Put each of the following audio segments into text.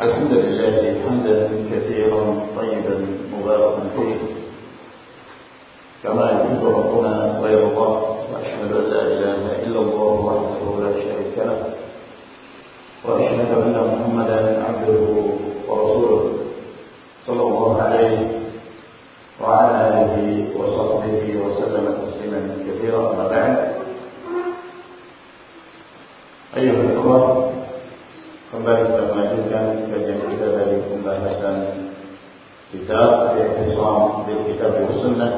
الحمد لله حمدا كثيرا طيبا مباركا فيه. كما يحب ربنا ويرضى وأشهد أن لا إله إلا الله وحده لا شريك له وأشهد أن محمدا عبده ورسوله صلى الله عليه وعلى آله وصحبه وسلم تسليما كثيرا. أما بعد أيها الأخوة kembali kita melanjutkan kajian kita dari pembahasan kitab Al-Ihtisam bil Kitab wa Sunnah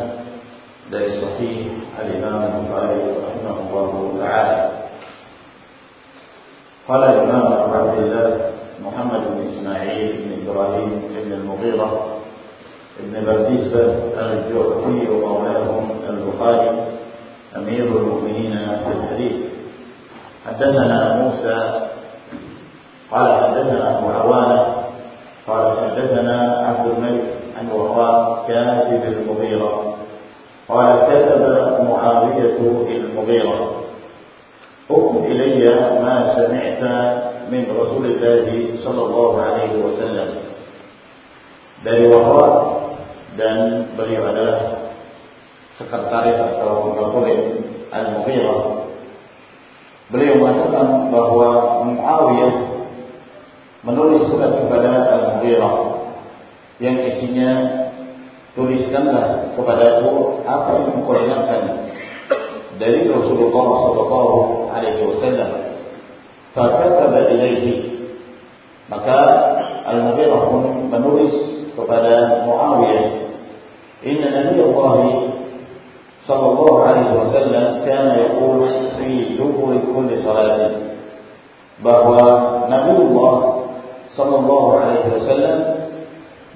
dari Sahih Al-Imam Al-Bukhari rahimahullah taala. قال الإمام أبو عبد الله محمد بن إسماعيل بن إبراهيم بن المغيرة بن برديسبة الجعفي ومولاهم البخاري أمير المؤمنين في الحديث حدثنا موسى قال حدثنا أبو عوانة قال حدثنا عبد الملك عن وراء كاتب المغيرة قال كتب معاوية المغيرة. اكتب إلي ما سمعت من رسول الله صلى الله عليه وسلم. Dari Warra dan beliau adalah sekretaris atau Rasulullah Al-Mughirah. Beliau mengatakan bahwa Muawiyah menulis surat kepada Al-Mughirah yang isinya tuliskanlah kepadaku apa yang engkau ingatkan dari Rasulullah sallallahu alaihi wasallam. Fakataba ilaihi maka Al-Mughirah pun menulis kepada Muawiyah Inna Nabi Allah sallallahu alaihi wasallam kana yaqul fi dubur kulli salatin bahwa Nabi Allah sallallahu alaihi wasallam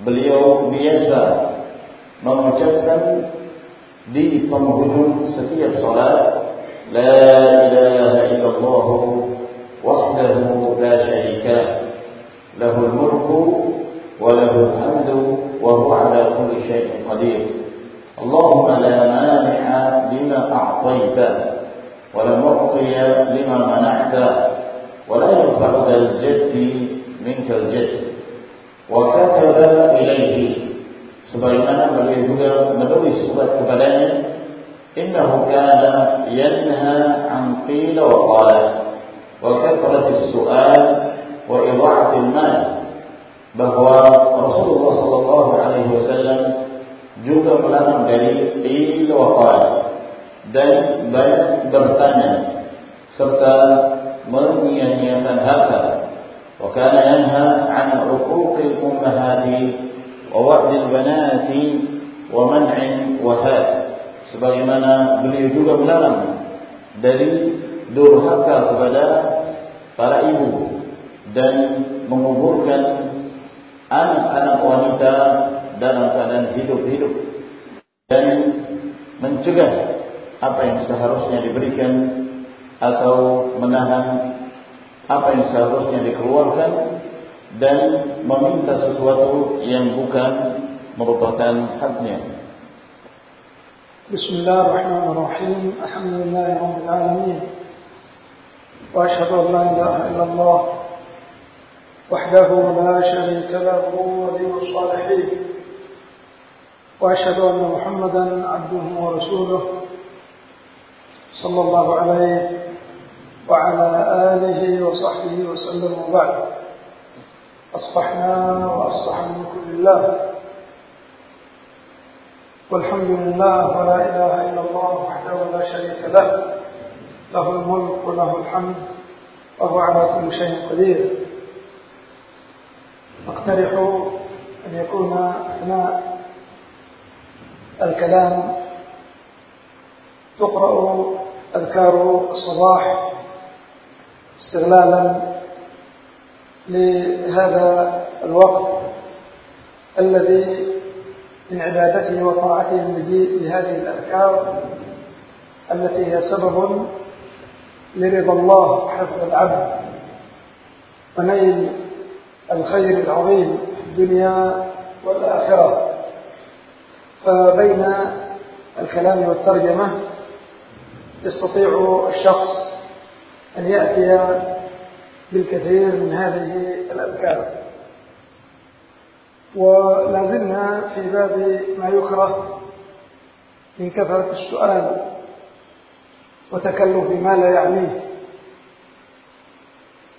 beliau biasa mengucapkan di penghujung setiap salat la ilaha illallah wahdahu la syarika lah lahul mulku wa lahul hamdu wa huwa ala kulli syai'in qadir اللهم لا مانع لما أعطيت ولا معطي لما منعت ولا ينفع ذا minka al-jad wa kataba ilaihi sebagaimana beliau juga menulis surat kepadanya innahu kana yanha an qila wa qala. Wa kathrati sual wa idha'ati al-mal. Bahwa Rasulullah sallallahu alaihi wasallam juga melarang dari qila wa qala dan banyak bertanya serta menyia-nyiakan harta. وكان ينهى عن عقوق الأمهات ووعد البنات ومنع وهات sebagaimana beliau juga melarang dari durhaka kepada para ibu dan menguburkan anak-anak wanita dalam keadaan hidup-hidup dan mencegah apa yang seharusnya diberikan atau menahan apa yang seharusnya dikeluarkan dan meminta sesuatu yang bukan merupakan haknya. بسم الله الرحمن الرحيم الحمد لله رب العالمين وأشهد أن لا إله إلا الله وحده لا شريك له ولي الصالحين وأشهد أن محمدا عبده ورسوله صلى الله عليه وعلى آله وصحبه وسلم وبعد. أصبحنا وأصبح الملك لله والحمد لله ولا إله إلا الله وحده لا شريك له. له الملك وله الحمد. وهو على كل شيء قدير. نقترح أن يكون أثناء الكلام. تقرأ أذكار الصباح. استغلالا لهذا الوقت الذي من عبادته وطاعته بهذه الأذكار التي هي سبب لرضا الله حفظ العبد ونيل الخير العظيم في الدنيا والآخرة. فبين الكلام والترجمة يستطيع الشخص أن يأتي بالكثير من هذه الأذكار. ولا زلنا في باب ما يكره من كثرة السؤال وتكلف ما لا يعنيه.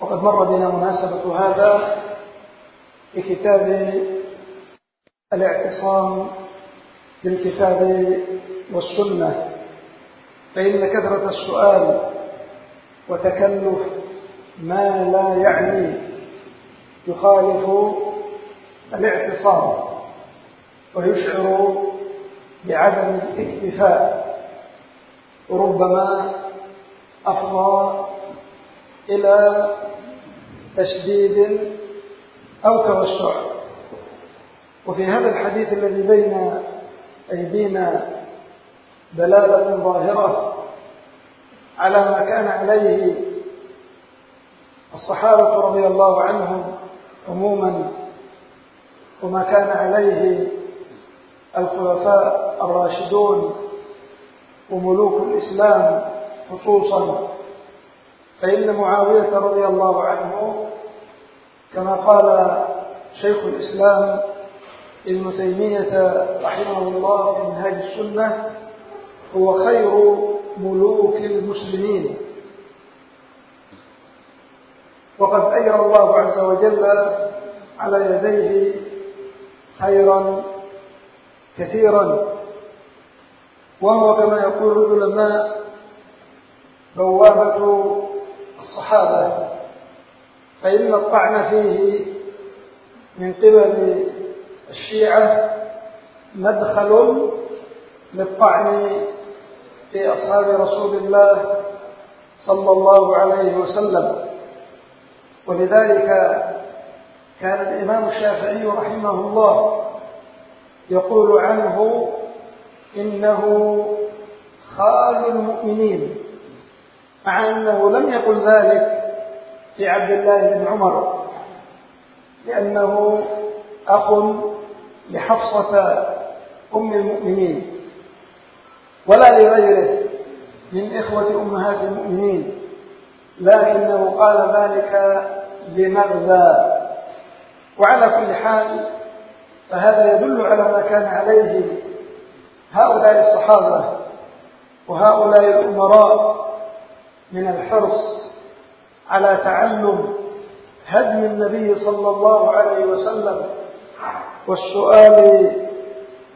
وقد مر بنا مناسبة هذا في كتاب الاعتصام بالكتاب والسنة فإن كثرة السؤال وتكلف ما لا يعني يخالف الاعتصام ويشعر بعدم الاكتفاء. وربما أفضى إلى تشديد أو توسع. وفي هذا الحديث الذي بين أيدينا دلالة ظاهرة على ما كان عليه الصحابة رضي الله عنهم عموما وما كان عليه الخلفاء الراشدون وملوك الإسلام خصوصا فإن معاوية رضي الله عنه كما قال شيخ الإسلام ابن تيمية رحمه الله في منهاج السنة هو خير ملوك المسلمين. وقد أجرى الله عز وجل على يديه خيرا كثيرا. وهو كما يقول العلماء بوابة الصحابة. فإن الطعن فيه من قبل الشيعة مدخل للطعن في أصحاب رسول الله صلى الله عليه وسلم. ولذلك كان الإمام الشافعي رحمه الله يقول عنه إنه خال المؤمنين مع أنه لم يقل ذلك في عبد الله بن عمر لأنه أخ لحفصة أم المؤمنين. ولا لغيره. من إخوة أمهات المؤمنين. لكنه قال ذلك لمغزى. وعلى كل حال فهذا يدل على ما كان عليه هؤلاء الصحابة وهؤلاء الأمراء من الحرص على تعلم هدي النبي صلى الله عليه وسلم والسؤال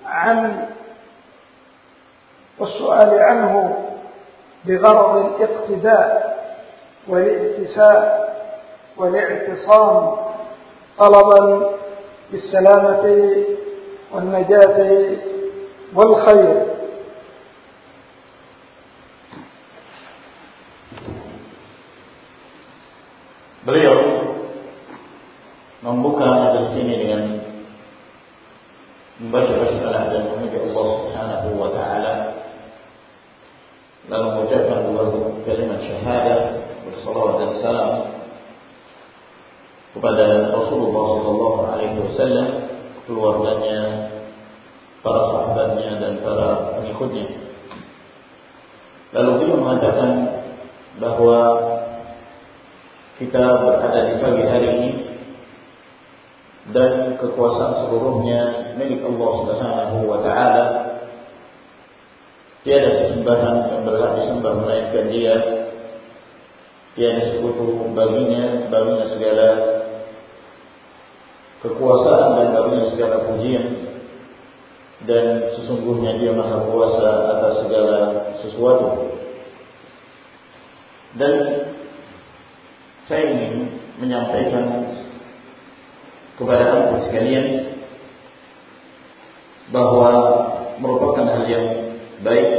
عن والسؤال عنه بغرض الاقتداء والائتساء والاعتصام طلبا بالسلامة والنجاة والخير Beliau membuka majelis ini dengan membaca basmalah dan memuji Allah Subhanahu wa taala lalu mengucapkan dua kalimat syahadat bersalawat dan salam kepada Rasulullah sallallahu alaihi wasallam keluarganya para sahabatnya dan para pengikutnya lalu beliau mengatakan bahwa kita berada di pagi hari ini dan kekuasaan seluruhnya milik Allah Subhanahu wa taala. Tiada sesembahan yang berhak disembah melainkan Dia. Tiada sekutu baginya, baginya segala kekuasaan dan baginya segala pujian. Dan sesungguhnya Dia Maha Kuasa atas segala sesuatu. Dan saya ingin menyampaikan kepada antum sekalian bahwa merupakan hal yang baik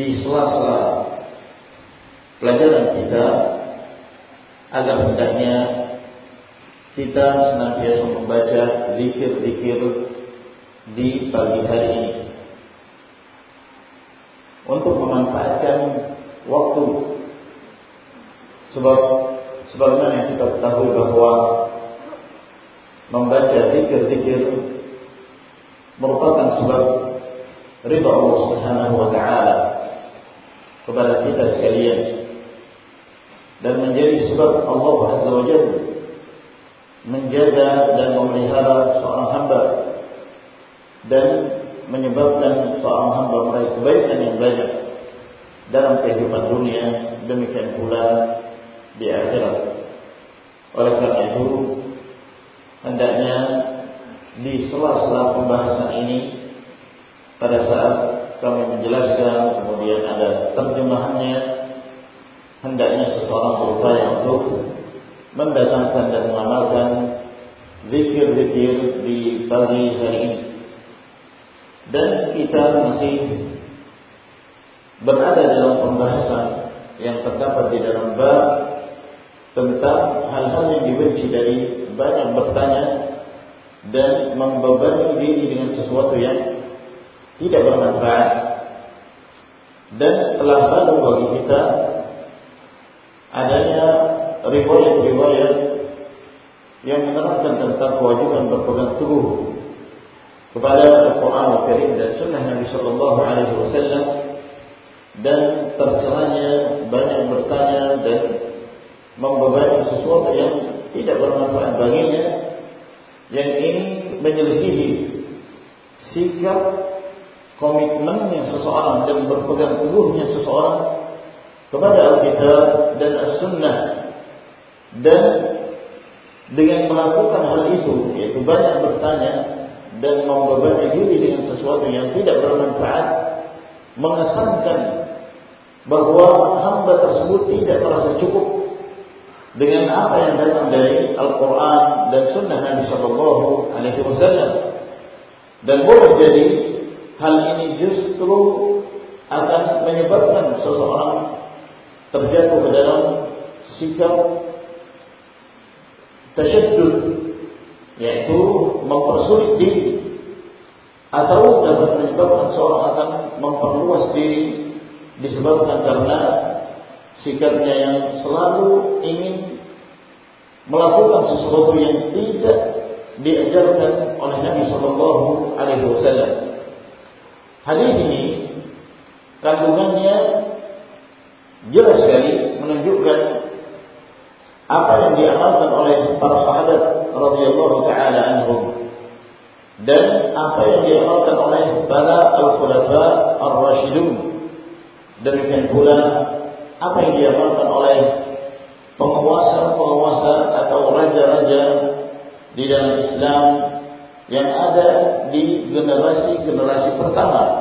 di sela-sela pelajaran kita agar hendaknya kita senantiasa membaca zikir-zikir di pagi hari ini. Untuk memanfaatkan waktu. Sebab sebagaimana yang kita ketahui bahwa membaca zikir-zikir merupakan sebab ridha Allah Subhanahu wa taala kepada kita sekalian dan menjadi sebab Allah Azza wa Jalla menjaga dan memelihara seorang hamba dan menyebabkan seorang hamba meraih kebaikan yang banyak dalam kehidupan dunia demikian pula di akhirat. Oleh karena itu hendaknya di sela-sela pembahasan ini pada saat kami menjelaskan kemudian ada terjemahannya hendaknya seseorang berupaya untuk mendatangkan dan mengamalkan zikir-zikir di pagi hari ini. Dan kita masih berada dalam pembahasan yang terdapat di dalam bab tentang hal-hal yang dibenci dari banyak bertanya dan membebani diri dengan sesuatu yang tidak bermanfaat dan telah lalu bagi kita adanya riwayat-riwayat yang menerangkan tentang kewajiban berpegang teguh kepada Al-Quran Al-Karim dan Sunnah Nabi Sallallahu Alaihi Wasallam dan tercelanya banyak bertanya dan membebani sesuatu yang tidak bermanfaat baginya yang ini menyelisihi sikap komitmennya seseorang dan berpegang teguhnya seseorang kepada Alkitab dan As-Sunnah dan dengan melakukan hal itu yaitu banyak bertanya dan membebani diri dengan sesuatu yang tidak bermanfaat mengesankan bahwa hamba tersebut tidak merasa cukup dengan apa yang datang dari Al-Quran dan Sunnah Nabi Sallallahu Alaihi Wasallam. Dan boleh jadi hal ini justru akan menyebabkan seseorang terjatuh ke dalam sikap tasyaddud yaitu mempersulit diri atau dapat menyebabkan seorang akan memperluas diri disebabkan karena sikapnya yang selalu ingin melakukan sesuatu yang tidak diajarkan oleh Nabi Shallallahu Alaihi Wasallam. Hadis ini kandungannya jelas sekali menunjukkan apa yang diamalkan oleh para sahabat radhiyallahu taala anhum dan apa yang diamalkan oleh para al-khulafa ar-rasyidun demikian pula apa yang diamalkan oleh penguasa-penguasa atau raja-raja di dalam Islam yang ada di generasi-generasi pertama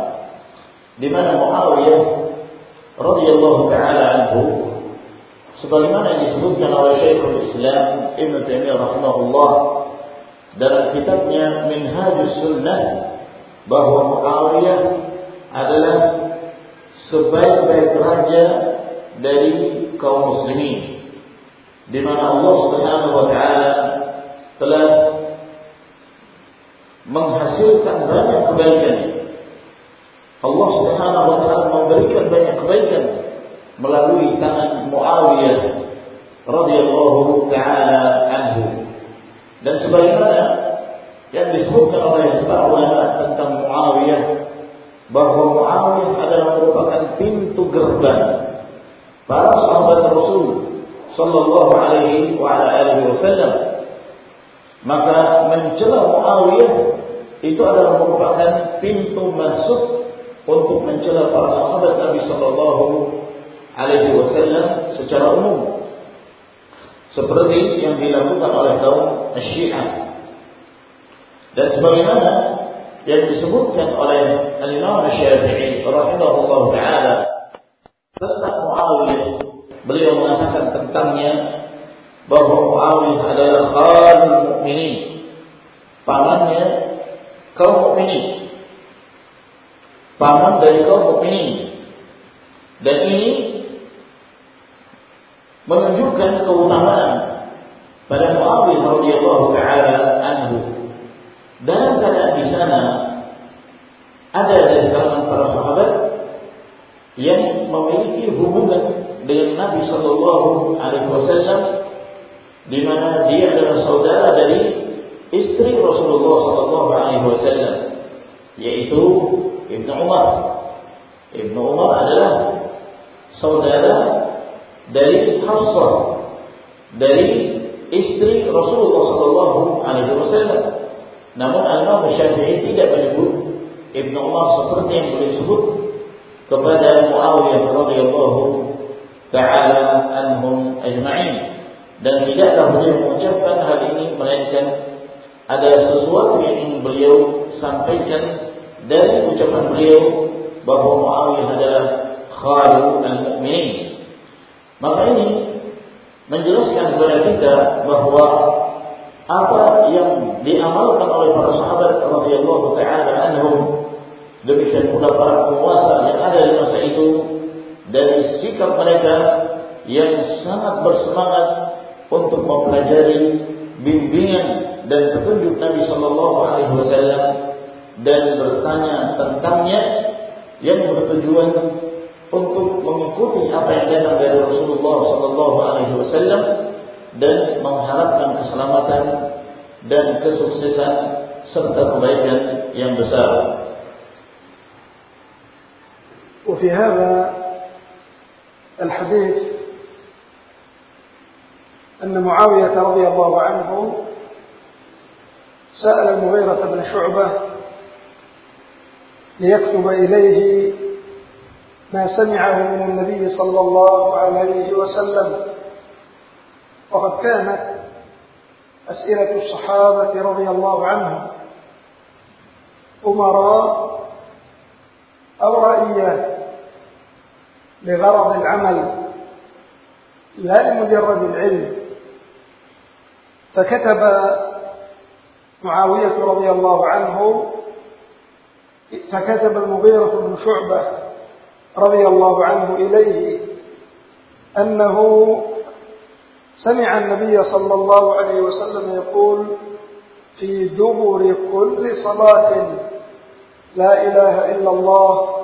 di mana Muawiyah radhiyallahu taala anhu sebagaimana yang disebutkan oleh Syekhul Islam Ibn Taimiyah rahimahullah dalam kitabnya Minhajus Sunnah bahwa Muawiyah adalah sebaik-baik raja dari kaum muslimin di mana Allah Subhanahu wa taala telah menghasilkan banyak kebaikan Allah Subhanahu wa taala memberikan banyak kebaikan melalui tangan Muawiyah radhiyallahu taala anhu. Dan sebagaimana yang disebutkan oleh para ulama tentang Muawiyah bahwa Muawiyah adalah merupakan pintu gerbang para sahabat Rasul sallallahu alaihi wa ala alihi wasallam. Maka mencela Muawiyah itu adalah merupakan pintu masuk untuk mencela para sahabat Nabi Sallallahu Alaihi Wasallam secara umum, seperti yang dilakukan oleh kaum Syiah. Dan sebagaimana yang disebutkan oleh Al-Imam Syafi'i rahimahullah taala tentang Muawiyah, beliau mengatakan tentangnya bahwa Muawiyah adalah khalil mukminin, pamannya kaum mukminin paman dari kaum mukminin. Dan ini menunjukkan keutamaan pada Muawiyah radhiyallahu taala anhu. Dalam keadaan di sana ada dari kalangan para sahabat yang memiliki hubungan dengan Nabi Shallallahu Alaihi Wasallam, di mana dia adalah saudara dari istri Rasulullah Shallallahu Alaihi Wasallam, yaitu Ibnu Umar. Ibnu Umar adalah saudara dari Hafsah dari istri Rasulullah Sallallahu Alaihi Wasallam. Namun Imam Syafi'i tidak menyebut Ibnu Umar seperti yang disebut kepada Muawiyah radhiyallahu taala anhum ajma'in dan tidaklah beliau mengucapkan hal ini melainkan ada sesuatu yang ingin beliau sampaikan dari ucapan beliau bahwa Muawiyah adalah khalul al-mu'minin. Maka ini menjelaskan kepada kita bahwa apa yang diamalkan oleh para sahabat radhiyallahu taala anhum demikian pula para penguasa yang ada di masa itu dari sikap mereka yang sangat bersemangat untuk mempelajari bimbingan dan petunjuk Nabi Sallallahu Alaihi Wasallam dan bertanya tentangnya yang bertujuan untuk mengikuti apa yang datang dari Rasulullah Sallallahu Alaihi Wasallam dan mengharapkan keselamatan dan kesuksesan serta kebaikan yang besar. وفي هذا الحديث أن معاوية رضي الله عنه سأل المغيرة بن شعبة ليكتب إليه ما سمعه من النبي صلى الله عليه وسلم. وقد كانت أسئلة الصحابة رضي الله عنهم أمراء أو رأيات لغرض العمل لا لمجرد العلم. فكتب معاوية رضي الله عنه فكتب المغيرة بن شعبة رضي الله عنه إليه أنه سمع النبي صلى الله عليه وسلم يقول في دبر كل صلاة لا إله إلا الله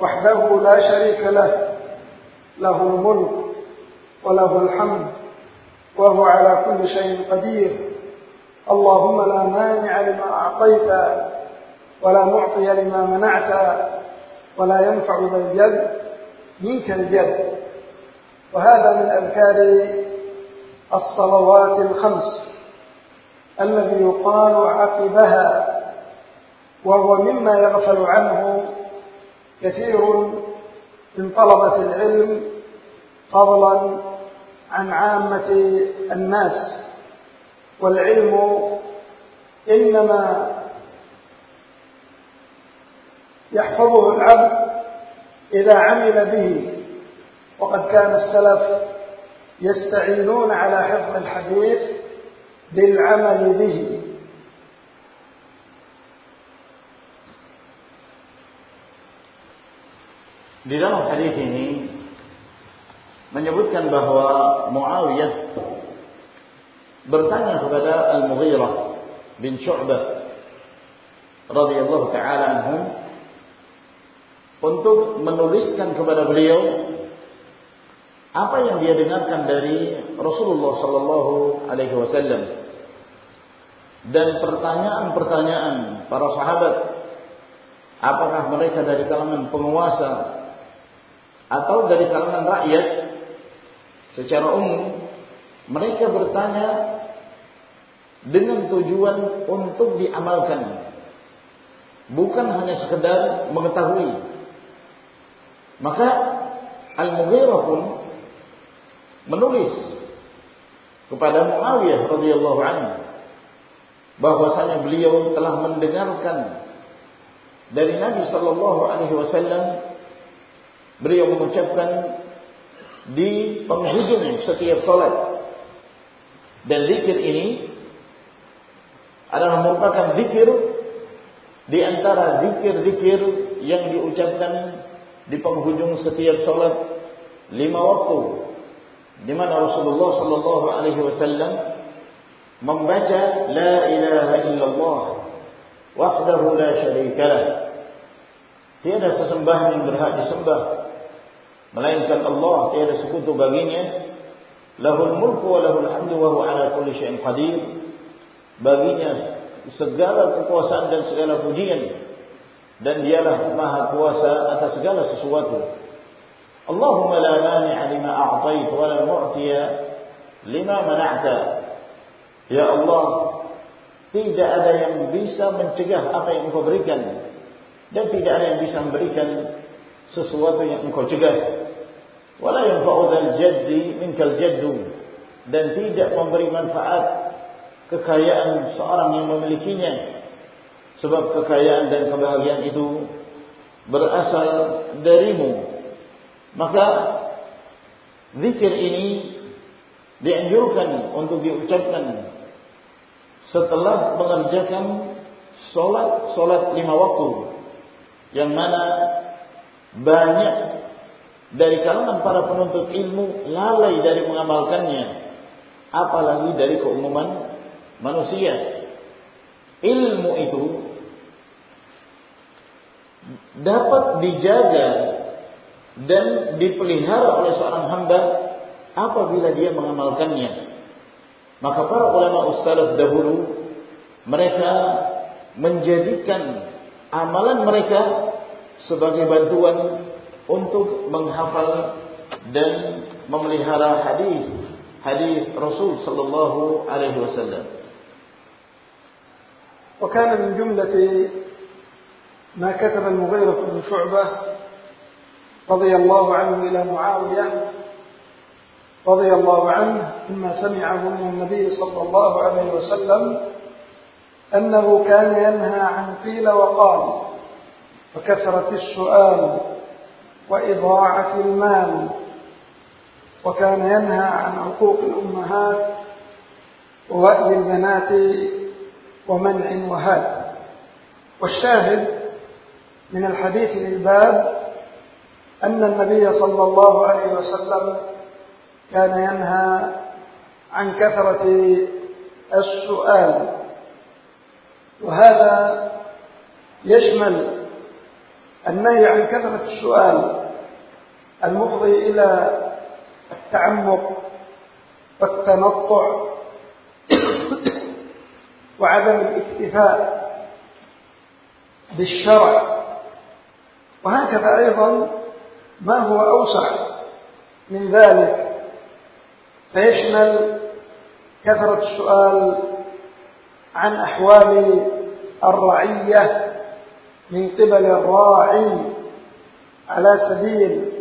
وحده لا شريك له له الملك وله الحمد وهو على كل شيء قدير. اللهم لا مانع لما أعطيت ولا معطي لما منعت ولا ينفع ذا الجد منك الجد. وهذا من أذكار الصلوات الخمس الذي يقال عقبها وهو مما يغفل عنه كثير من طلبة العلم فضلا عن عامة الناس. والعلم إنما يحفظه العبد إذا عمل به وقد كان السلف يستعينون على حفظ الحديث بالعمل به Di dalam hadis ini menyebutkan bahwa Muawiyah bertanya kepada Al-Mughirah bin Syu'bah radhiyallahu taala anhum untuk menuliskan kepada beliau apa yang dia dengarkan dari Rasulullah sallallahu alaihi wasallam dan pertanyaan-pertanyaan para sahabat apakah mereka dari kalangan penguasa atau dari kalangan rakyat? Secara umum mereka bertanya dengan tujuan untuk diamalkan. Bukan hanya sekedar mengetahui maka Al-Mughirah pun menulis kepada Muawiyah radhiyallahu anhu bahwasanya beliau telah mendengarkan dari Nabi sallallahu alaihi wasallam beliau mengucapkan di penghujung setiap salat. Dan zikir ini adalah merupakan zikir di antara zikir-zikir yang diucapkan di penghujung setiap salat lima waktu di mana Rasulullah sallallahu alaihi wasallam membaca la ilaha illallah wahdahu la syarikalah tiada sesembahan yang berhak disembah melainkan Allah tiada sekutu baginya. Lahul mulku wa lahul hamdu wa huwa ala kulli syai'in qadir. Baginya segala kekuasaan dan segala pujian dan dialah maha kuasa atas segala sesuatu. Allahumma la mani'a lima a'tait wa la mu'tiya lima mana'ta. Ya Allah tidak ada yang bisa mencegah apa yang engkau berikan. Dan tidak ada yang bisa memberikan sesuatu yang engkau cegah. Wala yanfa'u dzal jaddi minkal jaddu. Dan tidak memberi manfaat kekayaan seorang yang memilikinya sebab kekayaan dan kebahagiaan itu berasal darimu. Maka zikir ini dianjurkan untuk diucapkan setelah mengerjakan solat solat lima waktu yang mana banyak dari kalangan para penuntut ilmu lalai dari mengamalkannya apalagi dari keumuman manusia. Ilmu itu dapat dijaga dan dipelihara oleh seorang hamba apabila dia mengamalkannya maka para ulama ustaz dahulu mereka menjadikan amalan mereka sebagai bantuan untuk menghafal dan memelihara hadis hadis Rasul sallallahu alaihi wasallam. وكان من جملة ما كتب المغيرة بن شعبة رضي الله عنه إلى معاوية رضي الله عنه مما سمعه من النبي صلى الله عليه وسلم أنه كان ينهى عن قيل وقال وكثرة السؤال وإضاعة المال وكان ينهى عن عقوق الأمهات ووأل البنات ومنع وهاد والشاهد من الحديث للباب أن النبي صلى الله عليه وسلم كان ينهى عن كثرة السؤال. وهذا يشمل النهي عن كثرة السؤال المفضي إلى التعمق والتنطع وعدم الاكتفاء بالشرع وهكذا أيضا ما هو أوسع من ذلك؟ فيشمل كثرة السؤال عن أحوال الرعية من قبل الراعي على سبيل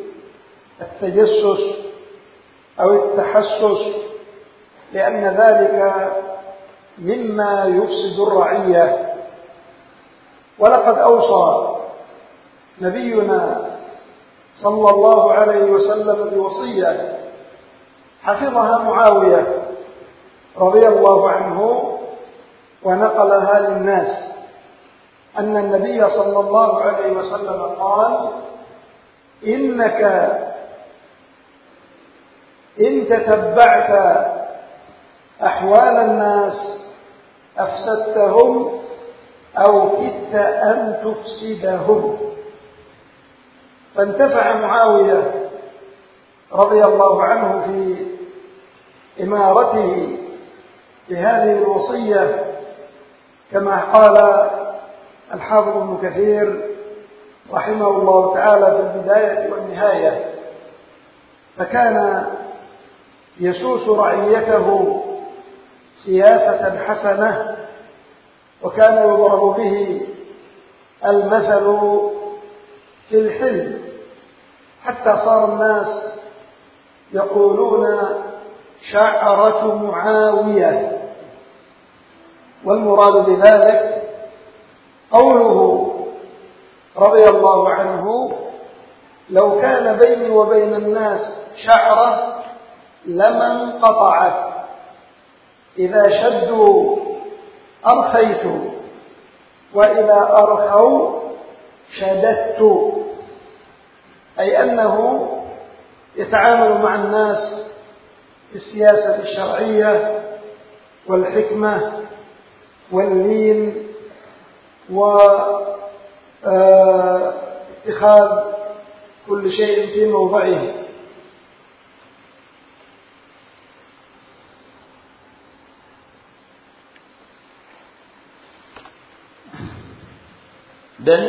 التجسس أو التحسس لأن ذلك مما يفسد الرعية. ولقد أوصى نبينا صلى الله عليه وسلم بوصية حفظها معاوية رضي الله عنه ونقلها للناس أن النبي صلى الله عليه وسلم قال إنك إن تتبعت أحوال الناس أفسدتهم أو كدت أن تفسدهم. فانتفع معاوية رضي الله عنه في إمارته بهذه الوصية كما قال الحافظ ابن كثير رحمه الله تعالى في البداية والنهاية. فكان يسوس رعيته سياسة حسنة وكان يضرب به المثل في الحلم. حتى صار الناس يقولون شعرة معاوية. والمراد بذلك قوله رضي الله عنه لو كان بيني وبين الناس شعرة لما انقطعت. إذا شدوا أرخيت وإذا أرخوا شددت. أي أنه يتعامل مع الناس بالسياسة الشرعية والحكمة واللين واتخاذ كل شيء في موضعه. Dan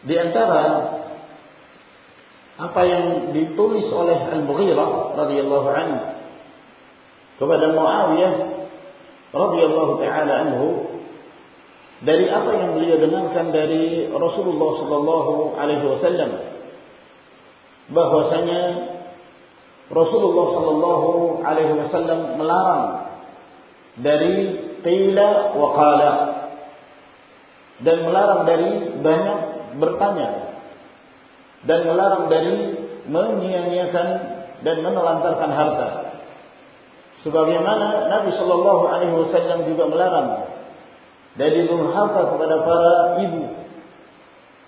di antara apa yang ditulis oleh Al-Mughirah radhiyallahu anhu kepada Muawiyah radhiyallahu taala anhu dari apa yang beliau dengarkan dari Rasulullah sallallahu alaihi wasallam bahwasanya Rasulullah sallallahu alaihi wasallam melarang dari qila wa qala dan melarang dari banyak bertanya dan melarang dari menyia-nyiakan dan menelantarkan harta. Sebagaimana Nabi Shallallahu Alaihi Wasallam juga melarang dari durhaka kepada para ibu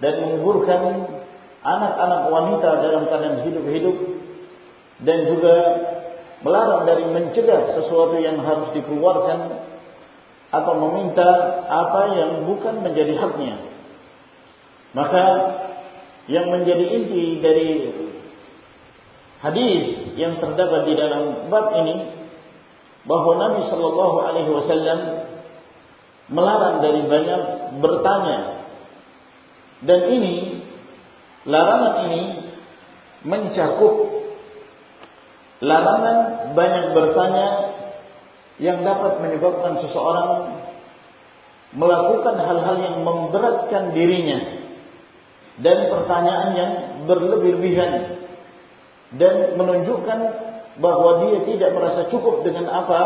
dan menguburkan anak-anak wanita dalam keadaan hidup-hidup dan juga melarang dari mencegah sesuatu yang harus dikeluarkan atau meminta apa yang bukan menjadi haknya. Maka yang menjadi inti dari hadis yang terdapat di dalam bab ini bahwa Nabi Shallallahu Alaihi Wasallam melarang dari banyak bertanya. Dan ini larangan ini mencakup larangan banyak bertanya yang dapat menyebabkan seseorang melakukan hal-hal yang memberatkan dirinya dan pertanyaan yang berlebih-lebihan dan menunjukkan bahwa dia tidak merasa cukup dengan apa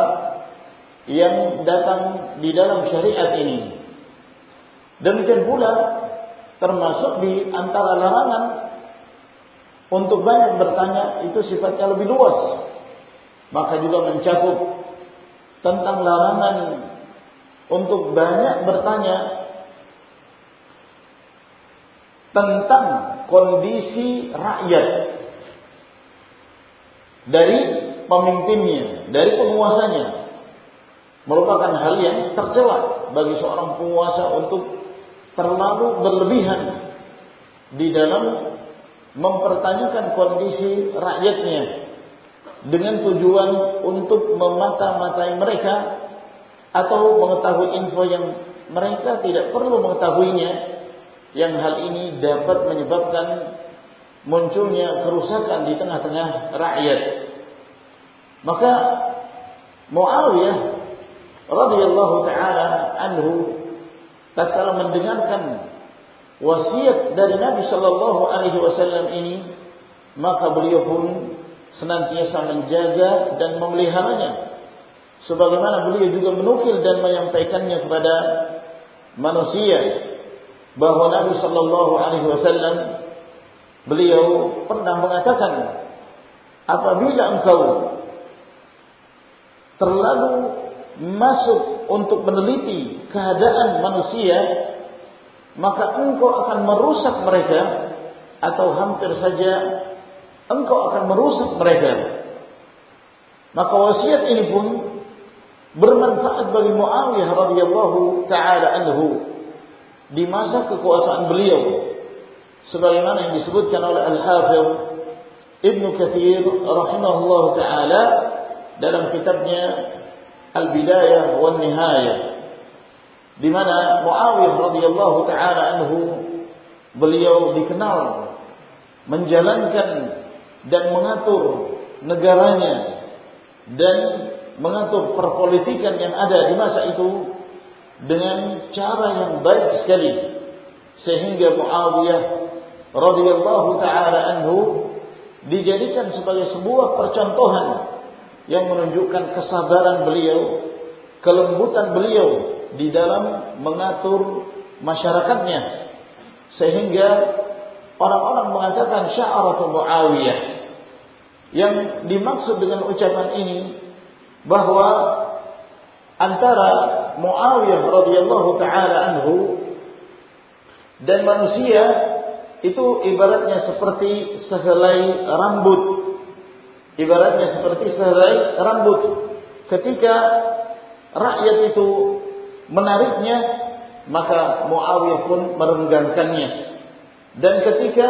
yang datang di dalam syariat ini. Demikian pula termasuk di antara larangan untuk banyak bertanya itu sifatnya lebih luas. Maka juga mencakup tentang larangan untuk banyak bertanya tentang kondisi rakyat. Dari pemimpinnya, dari penguasanya. Merupakan hal yang tercela bagi seorang penguasa untuk terlalu berlebihan di dalam mempertanyakan kondisi rakyatnya dengan tujuan untuk memata-matai mereka atau mengetahui info yang mereka tidak perlu mengetahuinya yang hal ini dapat menyebabkan munculnya kerusakan di tengah-tengah rakyat. Maka Muawiyah radhiyallahu taala anhu tatkala mendengarkan wasiat dari Nabi sallallahu alaihi wasallam ini, maka beliau pun senantiasa menjaga dan memeliharanya. Sebagaimana beliau juga menukil dan menyampaikannya kepada manusia bahwa Nabi Shallallahu Alaihi Wasallam beliau pernah mengatakan apabila engkau terlalu masuk untuk meneliti keadaan manusia maka engkau akan merusak mereka atau hampir saja engkau akan merusak mereka. Maka wasiat ini pun bermanfaat bagi Muawiyah radhiyallahu taala anhu di masa kekuasaan beliau sebagaimana yang disebutkan oleh Al-Hafidh Ibnu Katsir rahimahullah taala dalam kitabnya Al-Bidayah wan Nihayah di mana Muawiyah radhiyallahu taala anhu beliau dikenal menjalankan dan mengatur negaranya dan mengatur perpolitikan yang ada di masa itu dengan cara yang baik sekali. Sehingga Muawiyah radhiyallahu taala anhu dijadikan sebagai sebuah percontohan yang menunjukkan kesabaran beliau, kelembutan beliau di dalam mengatur masyarakatnya. Sehingga orang-orang mengatakan sya'aratu Muawiyah. Yang dimaksud dengan ucapan ini bahwa antara Muawiyah radhiyallahu taala anhu dan manusia itu ibaratnya seperti sehelai rambut. Ibaratnya seperti sehelai rambut. Ketika rakyat itu menariknya, maka Muawiyah pun merenggangkannya. Dan ketika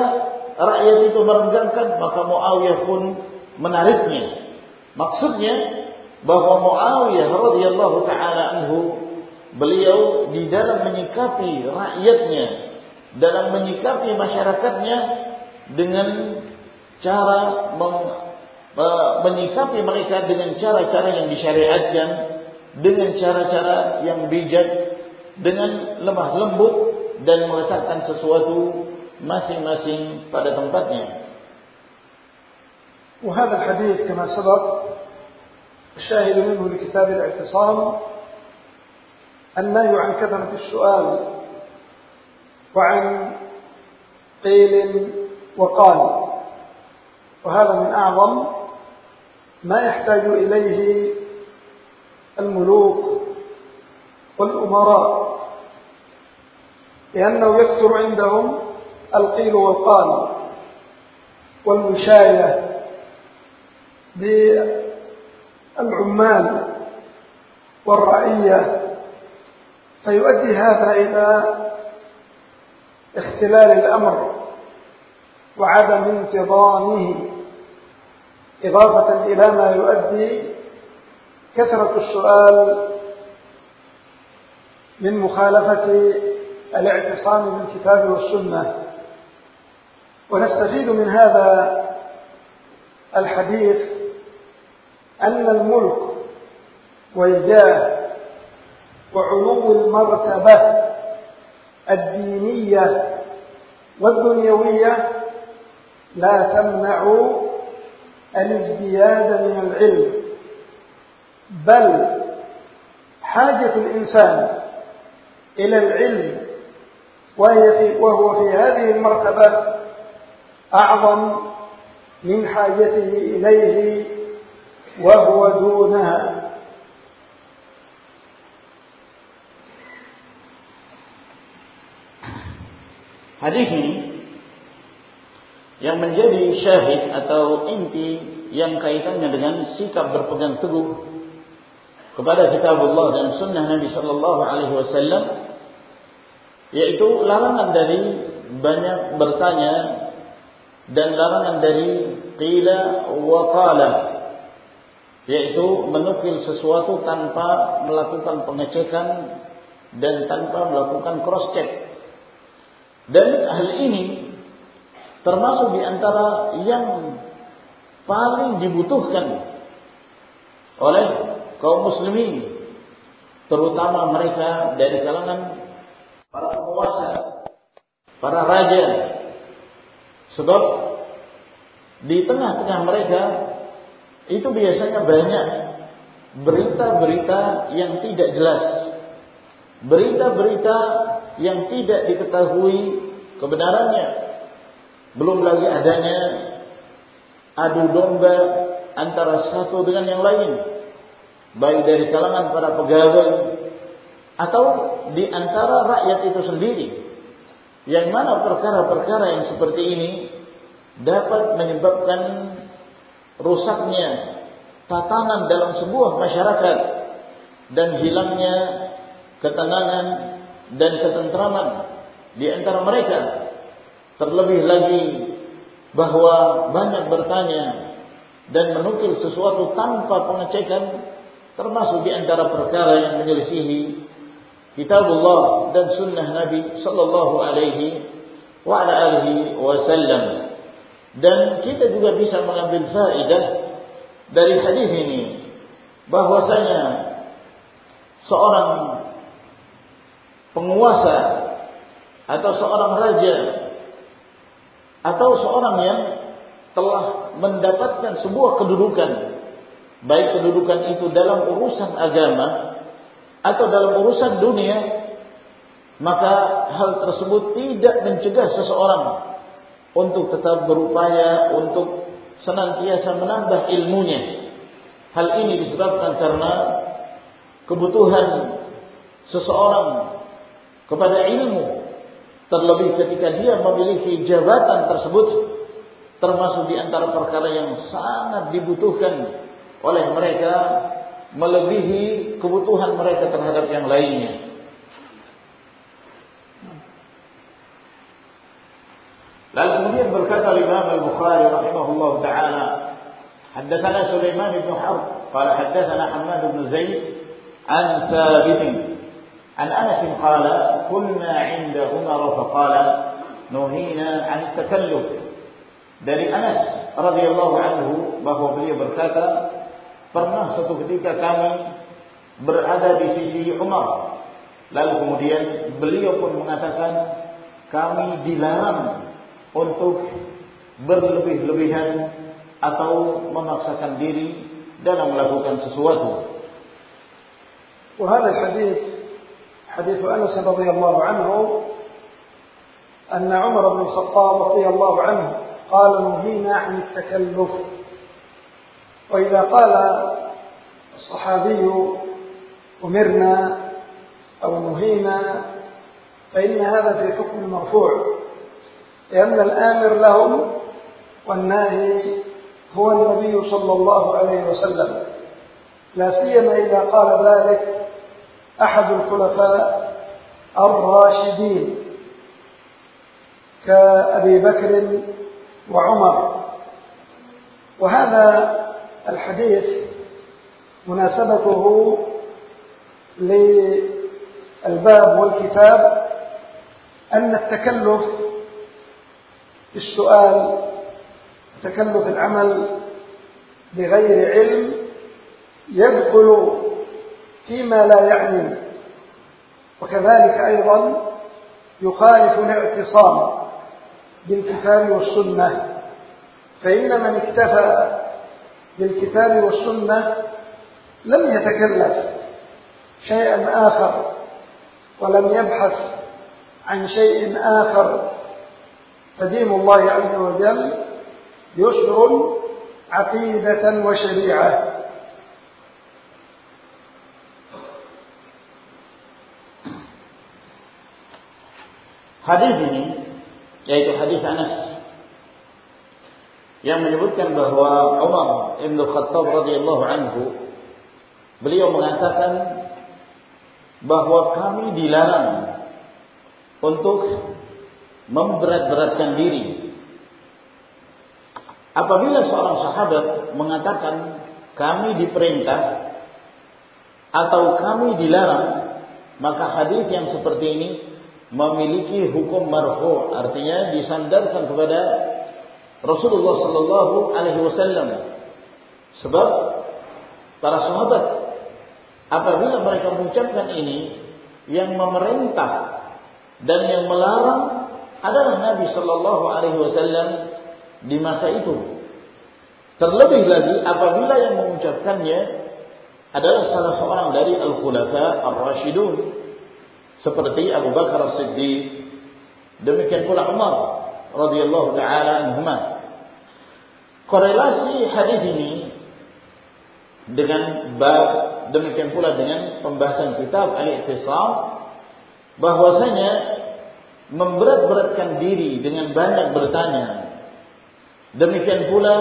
rakyat itu merenggangkan, maka Muawiyah pun menariknya. Maksudnya bahwa Muawiyah radhiyallahu taala anhu beliau di dalam menyikapi rakyatnya, dalam menyikapi masyarakatnya dengan cara menyikapi mereka dengan cara-cara yang disyariatkan, dengan cara-cara yang bijak, dengan lemah lembut dan meletakkan sesuatu masing-masing pada tempatnya. وهذا الحديث كما سبق الشاهد منه لكتاب الاعتصام النهي عن كثرة السؤال وعن قيل وقال. وهذا من أعظم ما يحتاج إليه الملوك والأمراء لأنه يكثر عندهم القيل والقال والوشاية بالعمال والرعية فيؤدي هذا إلى اختلال الأمر وعدم انتظامه إضافة إلى ما يؤدي كثرة السؤال من مخالفة الاعتصام بالكتاب والسنة. ونستفيد من هذا الحديث أن الملك والجاه وعلو المرتبة الدينية والدنيوية لا تمنع الازدياد من العلم. بل حاجة الإنسان إلى العلم وهي في وهو في هذه المرتبة أعظم من حاجته إليه وهو دونها Hadis ini yang menjadi syahid atau inti yang kaitannya dengan sikap berpegang teguh kepada kitab Allah dan sunnah Nabi sallallahu alaihi wasallam yaitu larangan dari banyak bertanya dan larangan dari qila wa qala yaitu menukil sesuatu tanpa melakukan pengecekan dan tanpa melakukan cross check dan hal ini termasuk di antara yang paling dibutuhkan oleh kaum muslimin terutama mereka dari kalangan para penguasa, para raja. Sebab di tengah-tengah mereka itu biasanya banyak berita-berita yang tidak jelas. Berita-berita yang tidak diketahui kebenarannya. Belum lagi adanya adu domba antara satu dengan yang lain. Baik dari kalangan para pegawai atau di antara rakyat itu sendiri. Yang mana perkara-perkara yang seperti ini dapat menyebabkan rusaknya tatanan dalam sebuah masyarakat dan hilangnya ketenangan dan ketentraman di antara mereka. Terlebih lagi bahwa banyak bertanya dan menukil sesuatu tanpa pengecekan termasuk di antara perkara yang menyelisihi kitabullah dan sunnah Nabi sallallahu alaihi wa ala alihi wasallam. Dan kita juga bisa mengambil faedah dari hadis ini. Bahwasanya seorang penguasa atau seorang raja atau seorang yang telah mendapatkan sebuah kedudukan baik kedudukan itu dalam urusan agama atau dalam urusan dunia maka hal tersebut tidak mencegah seseorang untuk tetap berupaya untuk senantiasa menambah ilmunya hal ini disebabkan karena kebutuhan seseorang kepada ilmu terlebih ketika dia memiliki jabatan tersebut termasuk di antara perkara yang sangat dibutuhkan oleh mereka melebihi kebutuhan mereka terhadap yang lainnya. Lalu kemudian berkata Imam Al-Bukhari rahimahullah taala, "Haddatsana Sulaiman bin Harb, qala haddatsana Hammad bin Zaid an Thabit an Anas qala kunna 'inda nuhina 'an at-takalluf." Dari Anas radhiyallahu anhu bahwa beliau berkata, pernah suatu ketika kami berada di sisi Umar. Lalu kemudian beliau pun mengatakan, kami dilarang untuk berlebih-lebihan atau memaksakan diri dalam melakukan sesuatu. وهذا الحديث حديث أنس رضي الله عنه أن عمر بن الخطاب رضي الله عنه قال نهينا عن التكلف وإذا قال الصحابي أمرنا أو نهينا فإن هذا في حكم المرفوع لأن الآمر لهم والناهي هو النبي صلى الله عليه وسلم. لا سيما إذا قال ذلك أحد الخلفاء الراشدين كأبي بكر وعمر. وهذا الحديث مناسبته للباب والكتاب أن التكلف بالسؤال تكلف العمل بغير علم يدخل فيما لا يعني وكذلك أيضا يخالف الاعتصام بالكتاب والسنة. فإن من اكتفى بالكتاب والسنة لم يتكلف شيئا آخر ولم يبحث عن شيء آخر فدين الله عز وجل يسر عقيدة وشريعة Hadis ini yaitu hadis Anas yang menyebutkan bahwa Umar Ibn Khattab radhiyallahu anhu beliau mengatakan bahwa kami dilarang untuk memberat-beratkan diri. Apabila seorang sahabat mengatakan kami diperintah atau kami dilarang, maka hadis yang seperti ini memiliki hukum marfu, artinya disandarkan kepada Rasulullah sallallahu alaihi wasallam. Sebab para sahabat apabila mereka mengucapkan ini yang memerintah dan yang melarang adalah Nabi sallallahu alaihi wasallam di masa itu. Terlebih lagi apabila yang mengucapkannya adalah salah seorang dari al-khulafa ar-rasyidun seperti Abu Bakar As-Siddiq demikian pula Umar radhiyallahu taala anhuma. Korelasi hadis ini dengan bab demikian pula dengan pembahasan kitab Al-I'tisam bahwasanya memberat-beratkan diri dengan banyak bertanya. Demikian pula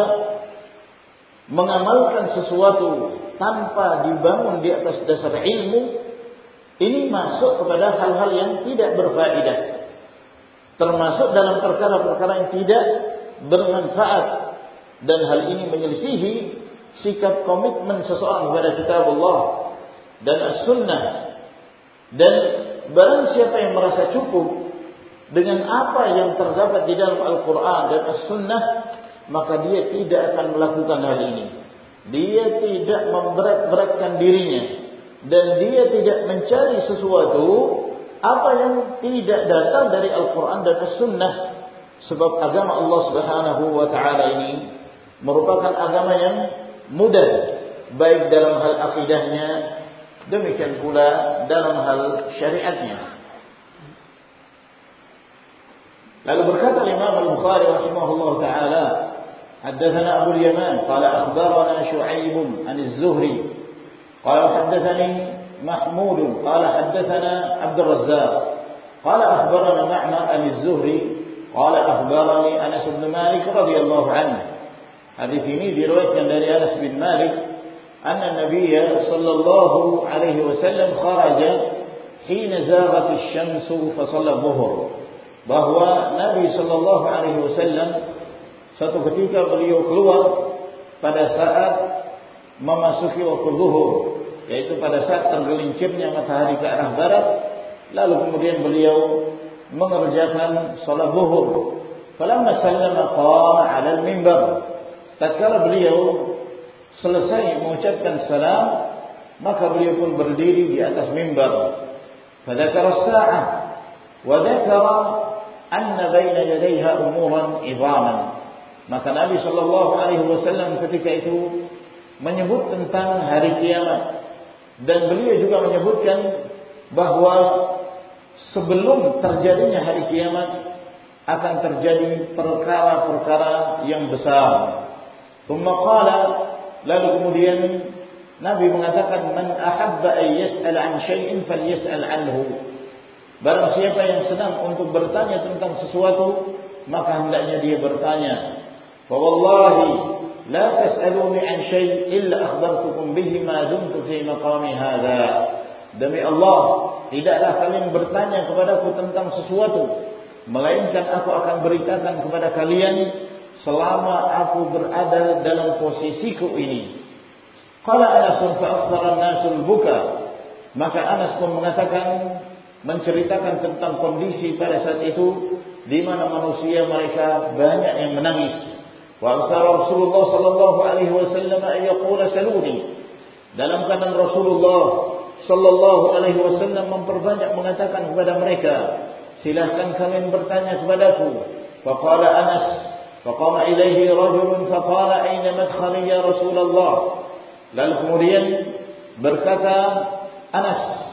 mengamalkan sesuatu tanpa dibangun di atas dasar ilmu ini masuk kepada hal-hal yang tidak berfaedah. Termasuk dalam perkara-perkara yang tidak bermanfaat. Dan hal ini menyelisihi sikap komitmen seseorang kepada kitab Allah dan as-sunnah. Dan barang siapa yang merasa cukup dengan apa yang terdapat di dalam Al-Quran dan as-sunnah maka dia tidak akan melakukan hal ini dia tidak memberat-beratkan dirinya dan dia tidak mencari sesuatu apa yang tidak datang dari Al-Quran dan As-Sunnah. Sebab agama Allah Subhanahu wa Ta'ala ini merupakan agama yang mudah, baik dalam hal akidahnya, demikian pula dalam hal syariatnya. Lalu berkata Imam Al-Bukhari rahimahullah taala, حدثنا أبو اليمان قال أخبرنا شعيب عن الزهري قال حدثني محمود قال حدثنا عبد الرزاق قال أخبرنا معمر عن الزهري قال أخبرني أنس بن مالك رضي الله عنه. حديث ini diriwayatkan dari Anas bin Malik أن النبي صلى الله عليه وسلم خرج حين زاغت الشمس فصلى الظهر. Bahwa Nabi Shallallahu Alaihi Wasallam suatu ketika beliau keluar pada saat memasuki waktu zuhur yaitu pada saat tergelincirnya matahari ke arah barat lalu kemudian beliau mengerjakan salat zuhur. Falamma sallama qama 'ala al-mimbar tatkala beliau selesai mengucapkan salam maka beliau pun berdiri di atas mimbar fadzakara as-sa'ah wa dzakara anna baina yadayha umuran idhaman maka Nabi sallallahu alaihi wasallam ketika itu menyebut tentang hari kiamat dan beliau juga menyebutkan bahwa sebelum terjadinya hari kiamat akan terjadi perkara-perkara yang besar. Qala lalu kemudian Nabi mengatakan man ahabba an yas'al an syai'in falyas'al anhu. Barang siapa yang senang untuk bertanya tentang sesuatu maka hendaknya dia bertanya. Fa wallahi la tas'aluni an syai' illa akhbartukum bihi ma dumtu fi maqami hadha. Demi Allah, tidaklah kalian bertanya kepadaku tentang sesuatu melainkan aku akan beritakan kepada kalian selama aku berada dalam posisiku ini. Qala Anas fa akhbara an buka. Maka Anas pun mengatakan menceritakan tentang kondisi pada saat itu di mana manusia mereka banyak yang menangis. Wa akhbara Rasulullah sallallahu alaihi wasallam ay yaqula saluni. Dalam keadaan Rasulullah sallallahu alaihi wasallam memperbanyak mengatakan kepada mereka, silahkan kalian bertanya kepadaku. Faqala Anas, faqama ilaihi rajulun faqala aina madkhali ya Rasulullah? Lalu kemudian berkata Anas,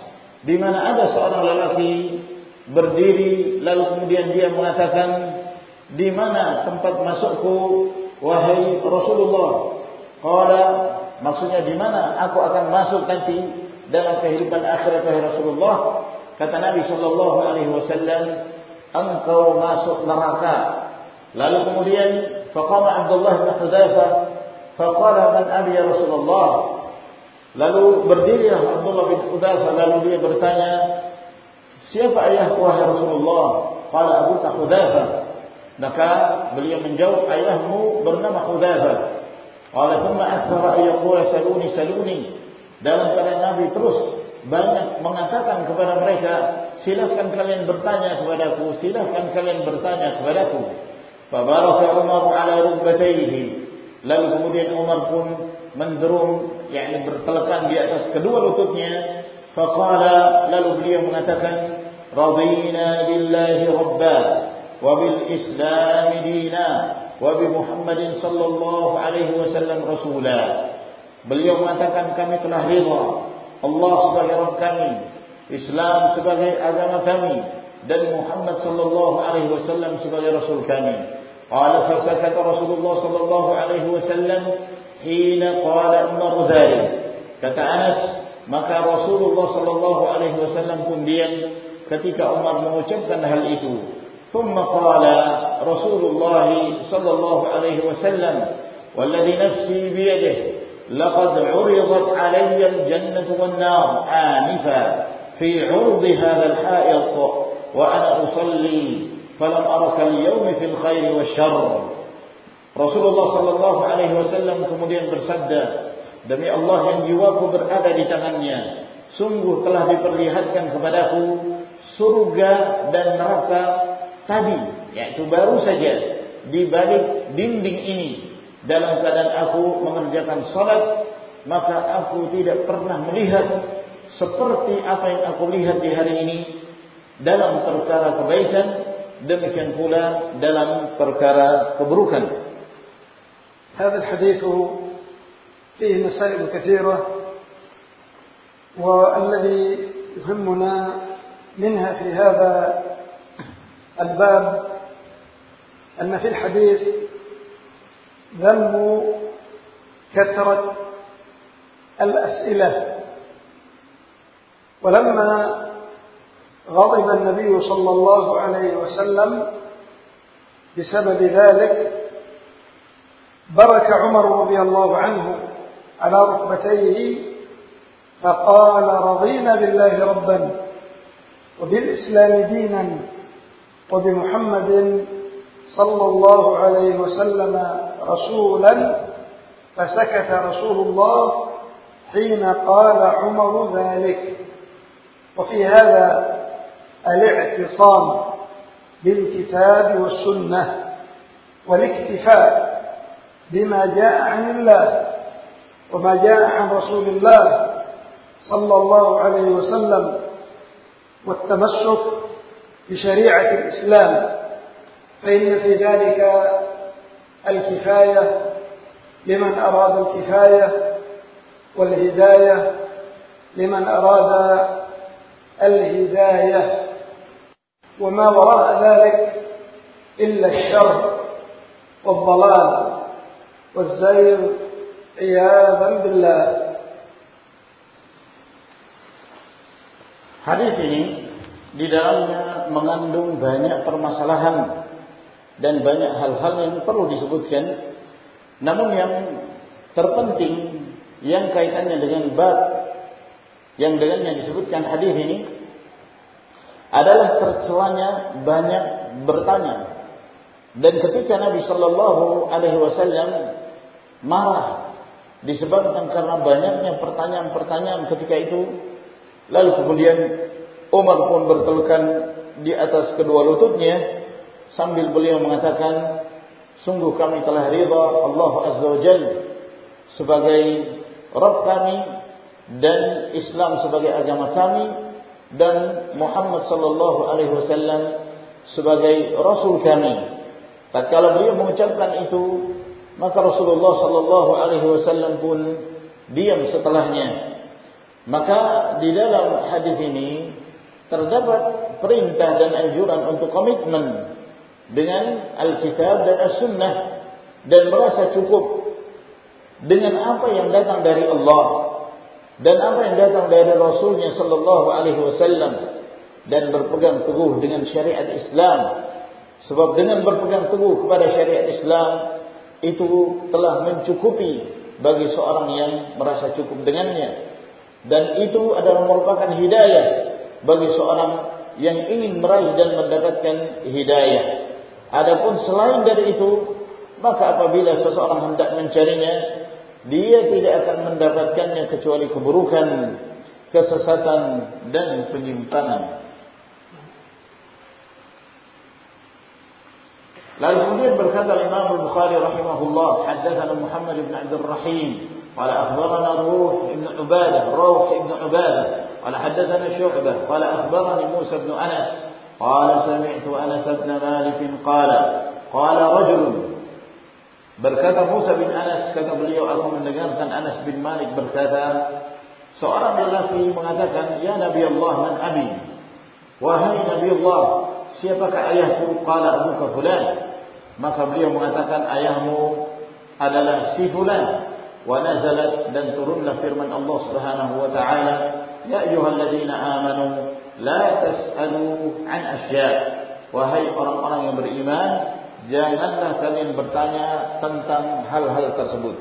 di mana ada seorang lelaki berdiri lalu kemudian dia mengatakan, di mana tempat masukku wahai Rasulullah? Qala maksudnya di mana aku akan masuk nanti dalam kehidupan akhirat wahai Rasulullah? Kata Nabi sallallahu alaihi wasallam, engkau masuk neraka. Lalu kemudian faqama Abdullah bin Hudzaifah faqala man abi ya Rasulullah. Lalu berdirilah Abdullah bin Hudzaifah lalu dia bertanya, siapa ayahku wahai Rasulullah? Qala Abu Hudzaifah. Maka beliau menjawab ayahmu bernama Hudzaifah. Qala thumma akthara ayyaqula saluni saluni. Dalam keadaan Nabi terus banyak mengatakan kepada mereka, silahkan kalian bertanya kepadaku, silahkan kalian bertanya kepadaku. Fabaraka Umar ala rukbatayhi. Lalu kemudian Umar pun menderung, yakni bertelekan di atas kedua lututnya. Faqala lalu beliau mengatakan, Radina billahi rabba wa bil islam dina wa bi Muhammadin sallallahu alaihi wasallam rasula. Beliau mengatakan kami telah ridha Allah sebagai Rabb kami, Islam sebagai agama kami, dan Muhammad sallallahu alaihi wasallam sebagai rasul kami. قال فسكت رسول الله صلى الله عليه وسلم حين قال عمر ذلك. kata Anas maka Rasulullah sallallahu alaihi wasallam pun diam عمر Umar mengucapkan hal itu. ثم قال رسول الله صلى الله عليه وسلم والذي نفسي بيده لقد عرضت علي الجنة والنار آنفا في عرض هذا الحائط وأنا أصلي falam araka al-yawma fil khairi wasyarr. Rasulullah sallallahu alaihi wasallam kemudian bersabda, demi Allah yang jiwaku berada di tangannya, sungguh telah diperlihatkan kepadaku surga dan neraka tadi, yaitu baru saja di balik dinding ini dalam keadaan aku mengerjakan salat maka aku tidak pernah melihat seperti apa yang aku lihat di hari ini dalam perkara kebaikan demikian pula dalam perkara keburukan. هذا الحديث فيه مسائل كثيرة والذي يهمنا منها في هذا الباب أن في الحديث ذم كثرة الأسئلة ولما غضب النبي صلى الله عليه وسلم بسبب ذلك برك عمر رضي الله عنه على ركبتيه فقال رضينا بالله ربا وبالإسلام دينا وبمحمد صلى الله عليه وسلم رسولا فسكت رسول الله حين قال عمر ذلك. وفي هذا الاعتصام بالكتاب والسنة والاكتفاء بما جاء عن الله وما جاء عن رسول الله صلى الله عليه وسلم والتمسك بشريعة الإسلام فإن في ذلك الكفاية لمن أراد الكفاية والهداية لمن أراد الهداية. وما وراء ذلك إلا الشر والضلال والزيغ عياذا بالله Hadis ini di dalamnya mengandung banyak permasalahan dan banyak hal-hal yang perlu disebutkan. Namun yang terpenting yang kaitannya dengan bab yang dengannya disebutkan hadis ini adalah tercelanya banyak bertanya. Dan ketika Nabi Shallallahu Alaihi Wasallam marah disebabkan karena banyaknya pertanyaan-pertanyaan ketika itu Lalu kemudian Umar pun bertelukan di atas kedua lututnya sambil beliau mengatakan, sungguh kami telah riba Allah Azza wa Jal sebagai Rabb kami dan Islam sebagai agama kami dan Muhammad sallallahu alaihi wasallam sebagai rasul kami. Tatkala beliau mengucapkan itu, maka Rasulullah sallallahu alaihi wasallam pun diam setelahnya maka di dalam hadis ini terdapat perintah dan anjuran untuk komitmen dengan Alkitab dan As-Sunnah dan merasa cukup dengan apa yang datang dari Allah dan apa yang datang dari Rasulnya Sallallahu Alaihi Wasallam dan berpegang teguh dengan syariat Islam sebab dengan berpegang teguh kepada syariat Islam itu telah mencukupi bagi seorang yang merasa cukup dengannya dan itu adalah merupakan hidayah bagi seorang yang ingin meraih dan mendapatkan hidayah. Adapun selain dari itu, maka apabila seseorang hendak mencarinya, dia tidak akan mendapatkannya kecuali keburukan, kesesatan dan penyimpangan. Lalu kemudian berkata Imam Al-Bukhari rahimahullah, haddatsana Muhammad bin Abdul Rahim قال أخبرنا روح بن عبادة روح بن عبادة قال حدثنا شعبة قال أخبرني موسى بن أنس قال سمعت أنس بن مالك قال قال رجل Berkata Musa bin Anas, kata beliau, aku mendengarkan Anas bin Malik berkata, seorang lelaki mengatakan, Ya Nabi Allah man abi? Wahai Nabi Allah, siapakah ayahku? Kala Abu fulan. Maka beliau mengatakan, ayahmu adalah si fulan. Wa nazalat dan turunlah firman Allah Subhanahu wa taala, Ya آمنوا amanu la عن an asya'. Wahai orang-orang yang beriman, janganlah kalian bertanya tentang hal-hal tersebut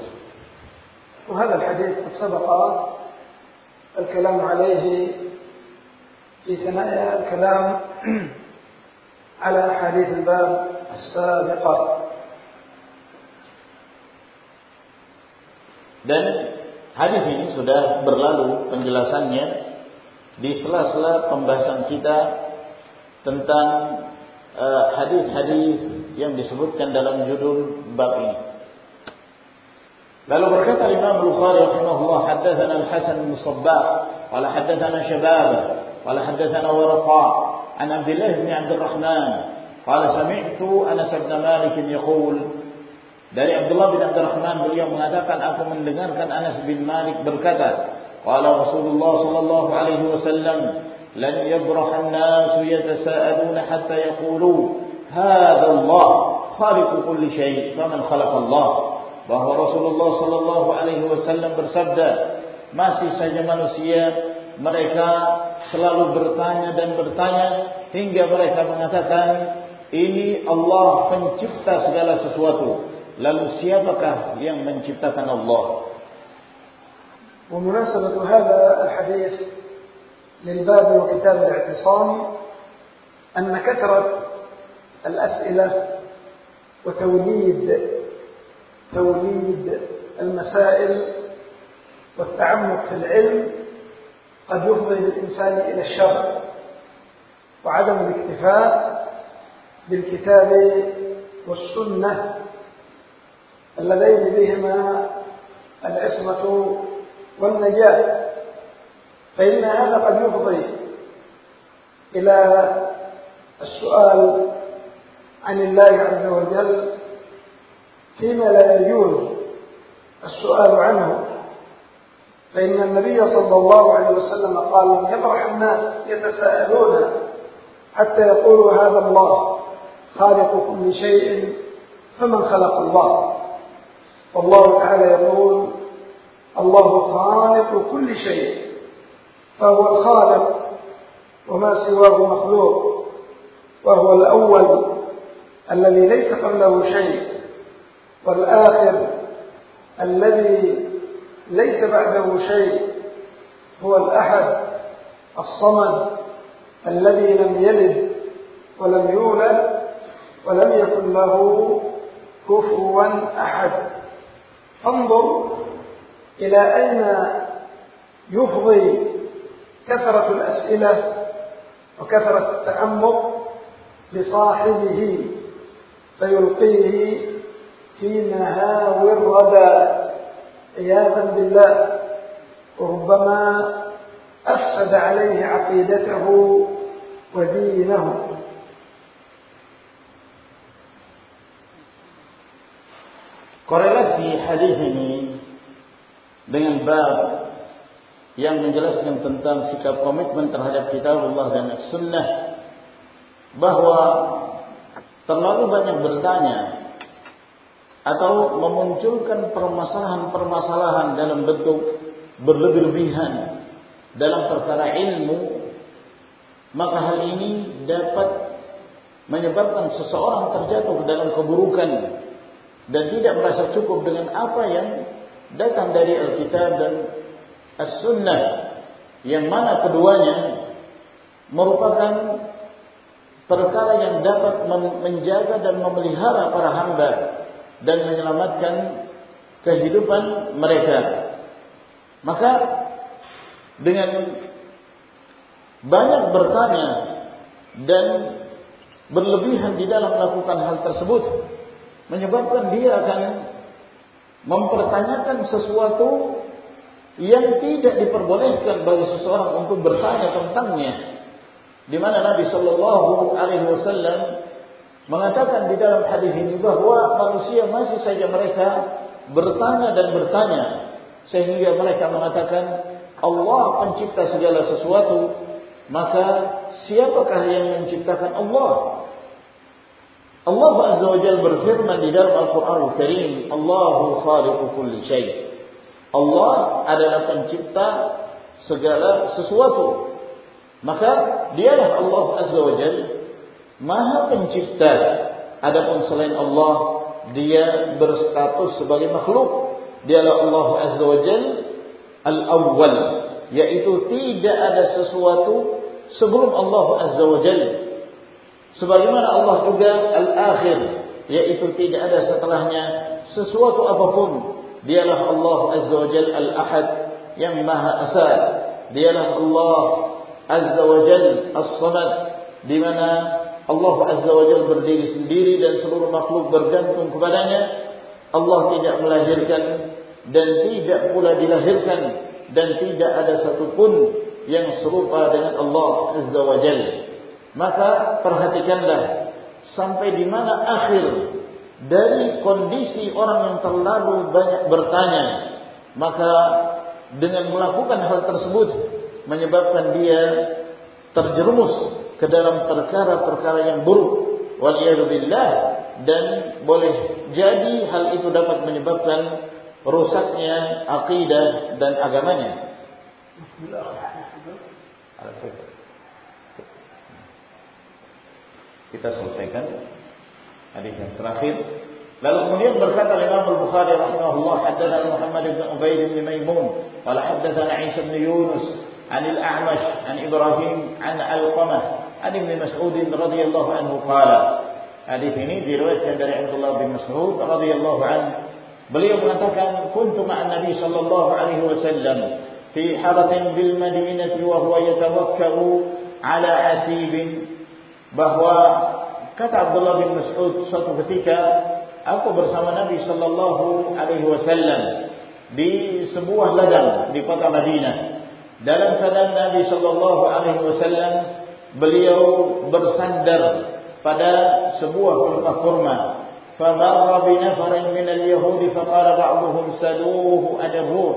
وهذا الحديث قد سبق الكلام عليه في ثناء الكلام على أحاديث الباب السابقة Dan hadis ini sudah berlalu penjelasannya di sela-sela pembahasan kita tentang uh, hadis-hadis uh, yang disebutkan dalam judul bab ini. Lalu berkata Imam Bukhari rahimahullah haddatsana Al-Hasan bin Sabbah qala haddatsana Shabab qala haddatsana Waraqa an Abdullah bin Abdul Rahman qala sami'tu Anas bin Malik yaqul Dari Abdullah bin Abdurrahman beliau mengatakan aku mendengarkan Anas bin Malik berkata, qala Rasulullah sallallahu alaihi wasallam, "Lan yabraha an-nas yatasaaluna hatta yaqulu, hadha Allah khaliqu kulli syai', faman khalaqa Allah?" Bahwa Rasulullah sallallahu alaihi wasallam bersabda, masih saja manusia mereka selalu bertanya dan bertanya hingga mereka mengatakan ini Allah pencipta segala sesuatu Lalu siapakah yang menciptakan Allah? ومناسبة هذا الحديث للباب وكتاب الاعتصام أن كثرة الأسئلة وتوليد توليد المسائل والتعمق في العلم قد يفضي بالإنسان إلى الشر وعدم الاكتفاء بالكتاب والسنة اللذين بهما العصمة والنجاة فإن هذا قد يفضي إلى السؤال عن الله عز وجل فيما لا يجوز السؤال عنه. فإن النبي صلى الله عليه وسلم قال يبرح الناس يتساءلون حتى يقولوا هذا الله خالق كل شيء فمن خلق الله؟ والله تعالى يقول الله خالق كل شيء فهو الخالق وما سواه مخلوق وهو الأول الذي ليس قبله شيء والآخر الذي ليس بعده شيء هو الأحد الصمد الذي لم يلد ولم يولد ولم يكن له كفوا أحد. فانظر إلى أين يفضي كثرة الأسئلة وكثرة التعمق لصاحبه. فيلقيه في مهاوي الردى عياذا بالله وربما أفسد عليه عقيدته ودينه Korelasi hadis ini dengan bab yang menjelaskan tentang sikap komitmen terhadap kitab Allah dan sunnah bahwa terlalu banyak bertanya atau memunculkan permasalahan-permasalahan dalam bentuk berlebih-lebihan dalam perkara ilmu maka hal ini dapat menyebabkan seseorang terjatuh dalam keburukan dan tidak merasa cukup dengan apa yang datang dari Alkitab dan As-Sunnah yang mana keduanya merupakan perkara yang dapat menjaga dan memelihara para hamba dan menyelamatkan kehidupan mereka. Maka dengan banyak bertanya dan berlebihan di dalam melakukan hal tersebut menyebabkan dia akan mempertanyakan sesuatu yang tidak diperbolehkan bagi seseorang untuk bertanya tentangnya. Di mana Nabi Shallallahu Alaihi Wasallam mengatakan di dalam hadis ini bahwa manusia masih saja mereka bertanya dan bertanya sehingga mereka mengatakan Allah pencipta segala sesuatu maka siapakah yang menciptakan Allah Allah Azza wa Jalla berfirman di dalam Al-Quran Al-Karim, Allahu khaliqu kulli syai. Allah adalah pencipta segala sesuatu. Maka dialah Allah Azza wa Jalla Maha pencipta. Adapun selain Allah, dia berstatus sebagai makhluk. Dialah Allah Azza wa Jalla Al-Awwal, yaitu tidak ada sesuatu sebelum Allah Azza wa Jalla Sebagaimana Allah juga al-akhir, yaitu tidak ada setelahnya sesuatu apapun. Dialah Allah Azza wa Jal al-ahad yang maha asal. Dialah Allah Azza wa Jal as-samad di mana Allah Azza wa Jal berdiri sendiri dan seluruh makhluk bergantung kepadanya. Allah tidak melahirkan dan tidak pula dilahirkan dan tidak ada satupun yang serupa dengan Allah Azza wa Jalla. Maka perhatikanlah sampai di mana akhir dari kondisi orang yang terlalu banyak bertanya. Maka dengan melakukan hal tersebut menyebabkan dia terjerumus ke dalam perkara-perkara yang buruk. Waliyahzubillah dan boleh jadi hal itu dapat menyebabkan rusaknya akidah dan agamanya. Kita selesaikan hadis yang terakhir. Lalu kemudian berkata Imam Al-Bukhari rahimahullah haddatsana Muhammad bin Ubaid bin Maimun qala haddatsana Isa bin Yunus عن الأعمش عن إبراهيم عن ألقمة عن ابن مسعود رضي الله عنه قال هذه في رواية دار عبد الله بن مسعود رضي الله عنه. beliau mengatakan كنت مع النبي صلى الله عليه وسلم في حرة بالمدينة وهو يتوكأ على عسيب bahwa kata عبد الله بن مسعود ketika aku bersama Nabi sallallahu alaihi wasallam di sebuah ladang di kota Madinah. Dalam keadaan Nabi sallallahu alaihi wasallam beliau bersandar pada sebuah pelepah kurma. فمر بنفر من اليهود فقال بعضهم سلوه عن الروح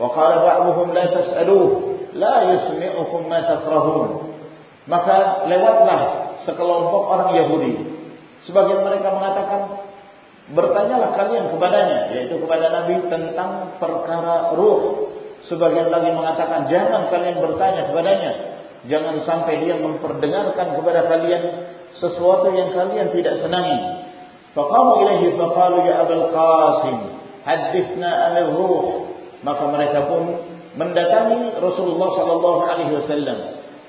وقال بعضهم لا تسألوه لا يسمعكم ما تكرهون maka lewatlah sekelompok orang Yahudi sebagian mereka mengatakan bertanyalah kalian kepadanya yaitu kepada Nabi tentang perkara ruh sebagian lagi mengatakan jangan kalian bertanya kepadanya jangan sampai dia memperdengarkan kepada kalian sesuatu yang kalian tidak senangi Faqamu ilaihi faqalu ya Abul Qasim, hadithna anil ruh. Maka mereka pun mendatangi Rasulullah sallallahu alaihi wasallam.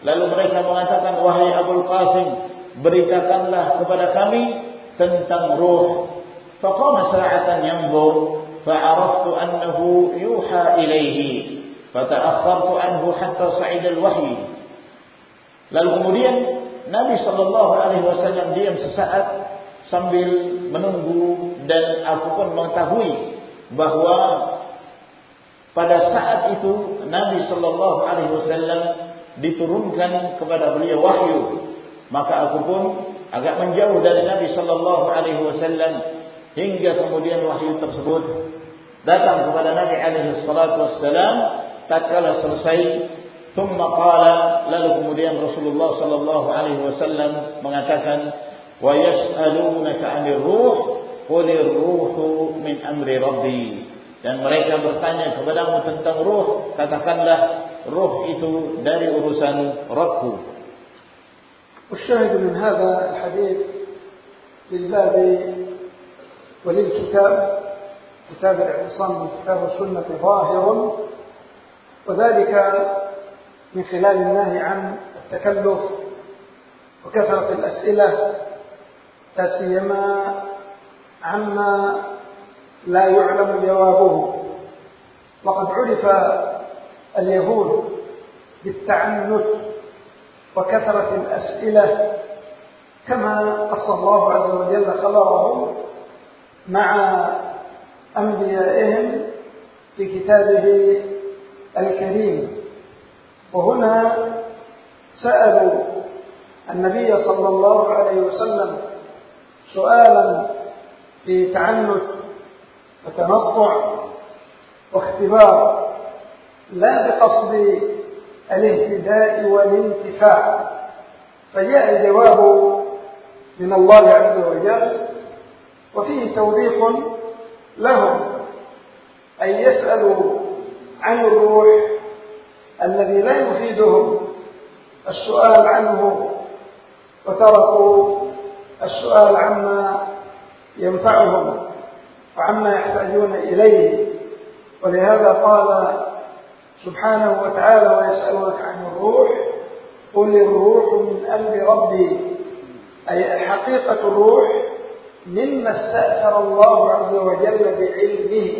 Lalu mereka mengatakan, "Wahai Abul Qasim, beritakanlah kepada kami tentang ruh." Faqama sa'atan yanzur, fa'araftu annahu yuha ilaihi. Fata'akhartu anhu hatta sa'id al-wahyi. Lalu kemudian Nabi sallallahu alaihi wasallam diam sesaat sambil menunggu dan aku pun mengetahui bahwa pada saat itu Nabi Shallallahu Alaihi Wasallam diturunkan kepada beliau wahyu maka aku pun agak menjauh dari Nabi Shallallahu Alaihi Wasallam hingga kemudian wahyu tersebut datang kepada Nabi Alaihi Wasallam tatkala selesai ثم قال lalu kemudian Rasulullah sallallahu alaihi wasallam mengatakan وَيَسْأَلُونَكَ عَنِ الرُّوحِ قُلِ الرُّوحُ مِنْ أَمْرِ رَبِّي dan mereka bertanya kepadamu tentang ruh katakanlah ruh itu dari urusan Rabbku والشاهد من هذا الحديث للباب وللكتاب كتاب الاعتصام بالكتاب والسنة ظاهر وذلك من خلال النهي عن التكلف وكثرة الأسئلة لا سيما عما لا يعلم جوابه. وقد عرف اليهود بالتعنت وكثرة الأسئلة كما قص الله عز وجل خبرهم مع أنبيائهم في كتابه الكريم. وهنا سألوا النبي صلى الله عليه وسلم سؤالا في تعنت وتنطع واختبار لا بقصد الاهتداء والانتفاع فجاء الجواب من الله عز وجل وفيه توضيح لهم أن يسألوا عن الروح الذي لا يفيدهم السؤال عنه وتركوا السؤال عما ينفعهم وعما يحتاجون إليه. ولهذا قال سبحانه وتعالى ويسألونك عن الروح قل الروح من أمر ربي أي حقيقة الروح مما استأثر الله عز وجل بعلمه.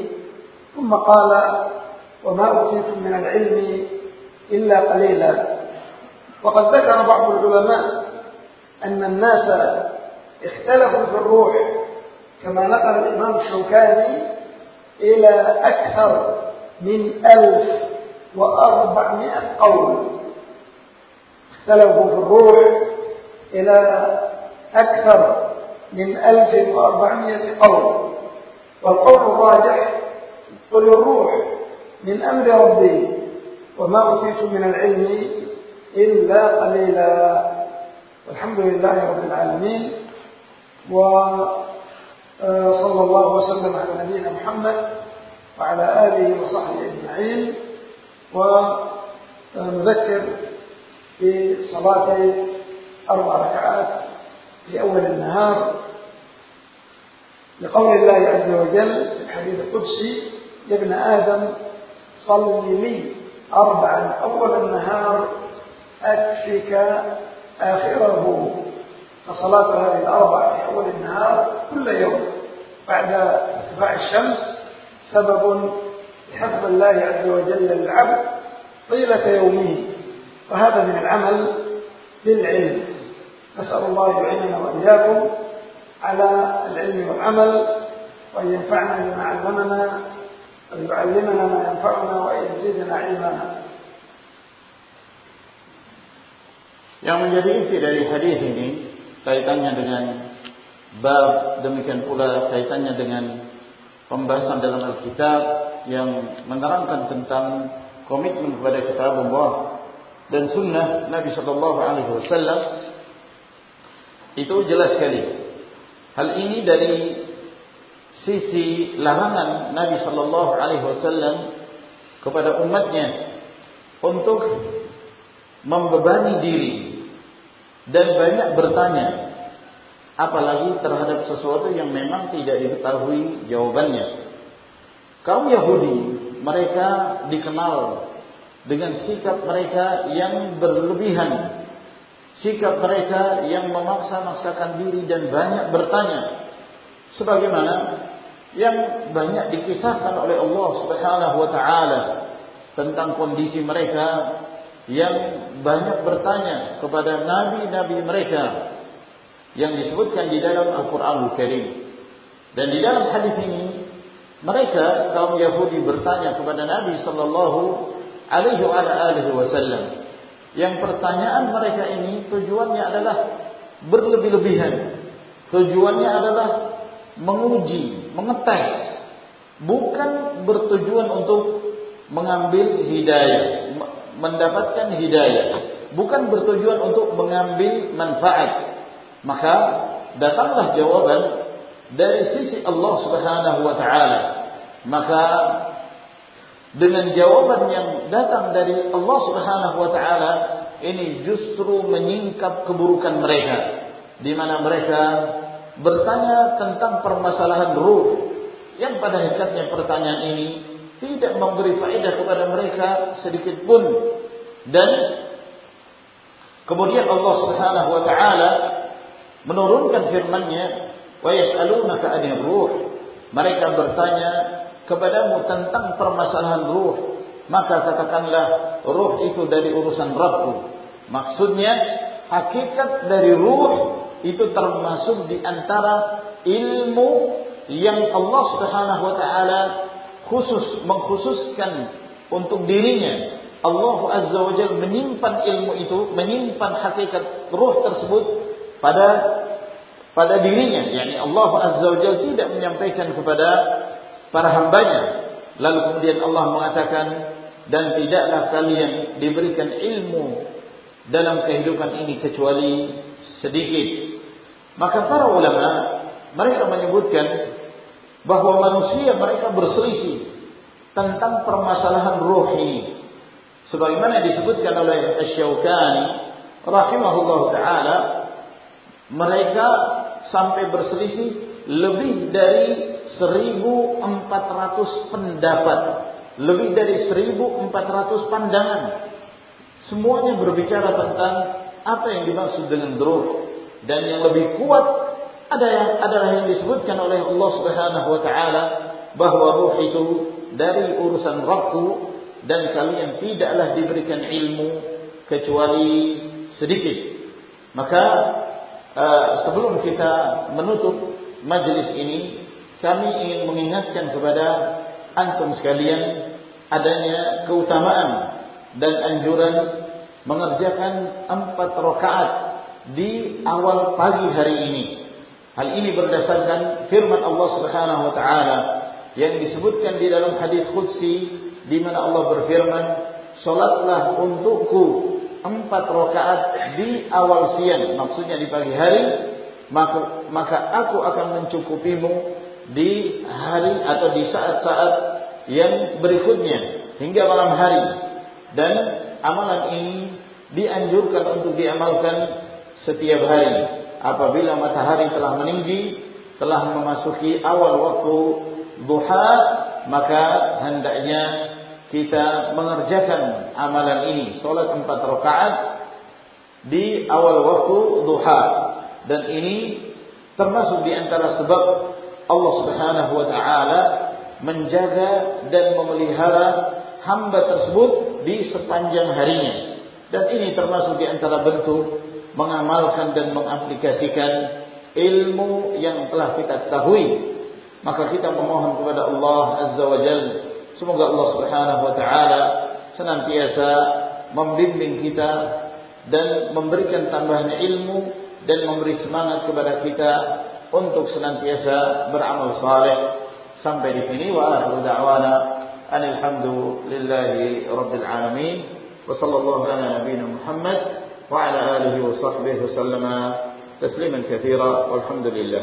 ثم قال وما أوتيتم من العلم إلا قليلا. وقد ذكر بعض العلماء أن الناس اختلفوا في الروح كما نقل الإمام الشوكاني إلى أكثر من ألف وأربعمائة قول. اختلفوا في الروح إلى أكثر من ألف وأربعمائة قول. والقول الراجح قل الروح من أمر ربي وما أوتيت من العلم إلا قليلا. والحمد لله رب العالمين. وصلى الله وسلم على نبينا محمد وعلى آله وصحبه أجمعين. ونذكر في صلاة أربع ركعات. في أول النهار لقول الله عز وجل في الحديث القدسي يا ابن آدم صل لي أربعا أول النهار أكفك آخره. فصلاة هذه الأربع في أول النهار كل يوم بعد ارتفاع الشمس سبب لحفظ الله عز وجل للعبد طيلة يومه. وهذا من العمل بالعلم نسأل الله يعيننا وإياكم على العلم والعمل وأن ينفعنا بما علمنا ويعلمنا ما ينفعنا وأن يزيدنا علما Yang menjadi inti dari hadis ini kaitannya dengan bab demikian pula kaitannya dengan pembahasan dalam Alkitab yang menerangkan tentang komitmen kepada kitab Allah dan sunnah Nabi Shallallahu Alaihi Wasallam itu jelas sekali. Hal ini dari sisi larangan Nabi Shallallahu Alaihi Wasallam kepada umatnya untuk membebani diri dan banyak bertanya apalagi terhadap sesuatu yang memang tidak diketahui jawabannya. Kaum Yahudi mereka dikenal dengan sikap mereka yang berlebihan, sikap mereka yang memaksa-maksakan diri dan banyak bertanya sebagaimana yang banyak dikisahkan oleh Allah Subhanahu wa taala tentang kondisi mereka yang banyak bertanya kepada nabi-nabi mereka yang disebutkan di dalam Al-Qur'anul Karim. Dan di dalam hadis ini mereka kaum Yahudi bertanya kepada Nabi sallallahu alaihi wasallam. Yang pertanyaan mereka ini tujuannya adalah berlebih-lebihan. Tujuannya adalah menguji, mengetes, bukan bertujuan untuk mengambil hidayah, mendapatkan hidayah, bukan bertujuan untuk mengambil manfaat. Maka datanglah jawaban dari sisi Allah Subhanahu wa taala. Maka dengan jawaban yang datang dari Allah Subhanahu wa taala ini justru menyingkap keburukan mereka. Di mana mereka bertanya tentang permasalahan ruh. Yang pada hakikatnya pertanyaan ini tidak memberi faedah kepada mereka sedikit pun. Dan kemudian Allah Subhanahu wa taala menurunkan firman-Nya wa yas'alunaka 'anil ruh. Mereka bertanya kepadamu tentang permasalahan ruh maka katakanlah ruh itu dari urusan Rabbku maksudnya hakikat dari ruh itu termasuk di antara ilmu yang Allah Subhanahu wa taala khusus mengkhususkan untuk dirinya. Allah Azza wa Jalla menyimpan ilmu itu, menyimpan hakikat ruh tersebut pada pada dirinya. Yani Allah Azza wa Jalla tidak menyampaikan kepada para hambanya. Lalu kemudian Allah mengatakan dan tidaklah kalian diberikan ilmu dalam kehidupan ini kecuali sedikit. Maka para ulama mereka menyebutkan bahwa manusia mereka berselisih tentang permasalahan roh ini. Sebagaimana disebutkan oleh Asy-Syaukani rahimahullah taala mereka sampai berselisih lebih dari 1400 pendapat, lebih dari 1400 pandangan. Semuanya berbicara tentang apa yang dimaksud dengan roh dan yang lebih kuat ada yang adalah yang disebutkan oleh Allah Subhanahu wa taala bahwa ruh itu dari urusan Rabbku dan kalian tidaklah diberikan ilmu kecuali sedikit. Maka uh, sebelum kita menutup majelis ini kami ingin mengingatkan kepada antum sekalian adanya keutamaan dan anjuran mengerjakan empat rakaat di awal pagi hari ini. Hal ini berdasarkan firman Allah Subhanahu wa taala yang disebutkan di dalam hadis qudsi di mana Allah berfirman, "Salatlah untukku empat rakaat di awal siang." Maksudnya di pagi hari, maka maka aku akan mencukupimu di hari atau di saat-saat yang berikutnya hingga malam hari. Dan amalan ini dianjurkan untuk diamalkan setiap hari apabila matahari telah meninggi telah memasuki awal waktu duha maka hendaknya kita mengerjakan amalan ini salat empat rakaat di awal waktu duha dan ini termasuk di antara sebab Allah Subhanahu wa taala menjaga dan memelihara hamba tersebut di sepanjang harinya dan ini termasuk di antara bentuk mengamalkan dan mengaplikasikan ilmu yang telah kita ketahui. Maka kita memohon kepada Allah Azza wa Jal. Semoga Allah Subhanahu wa taala senantiasa membimbing kita dan memberikan tambahan ilmu dan memberi semangat kepada kita untuk senantiasa beramal saleh. Sampai di sini wa akhiru da'wana anil hamdulillahi rabbil alamin wa sallallahu ala nabiyyina Muhammad wa ala alihi wa sahbihi wa sallama تسليما كثيرا والحمد لله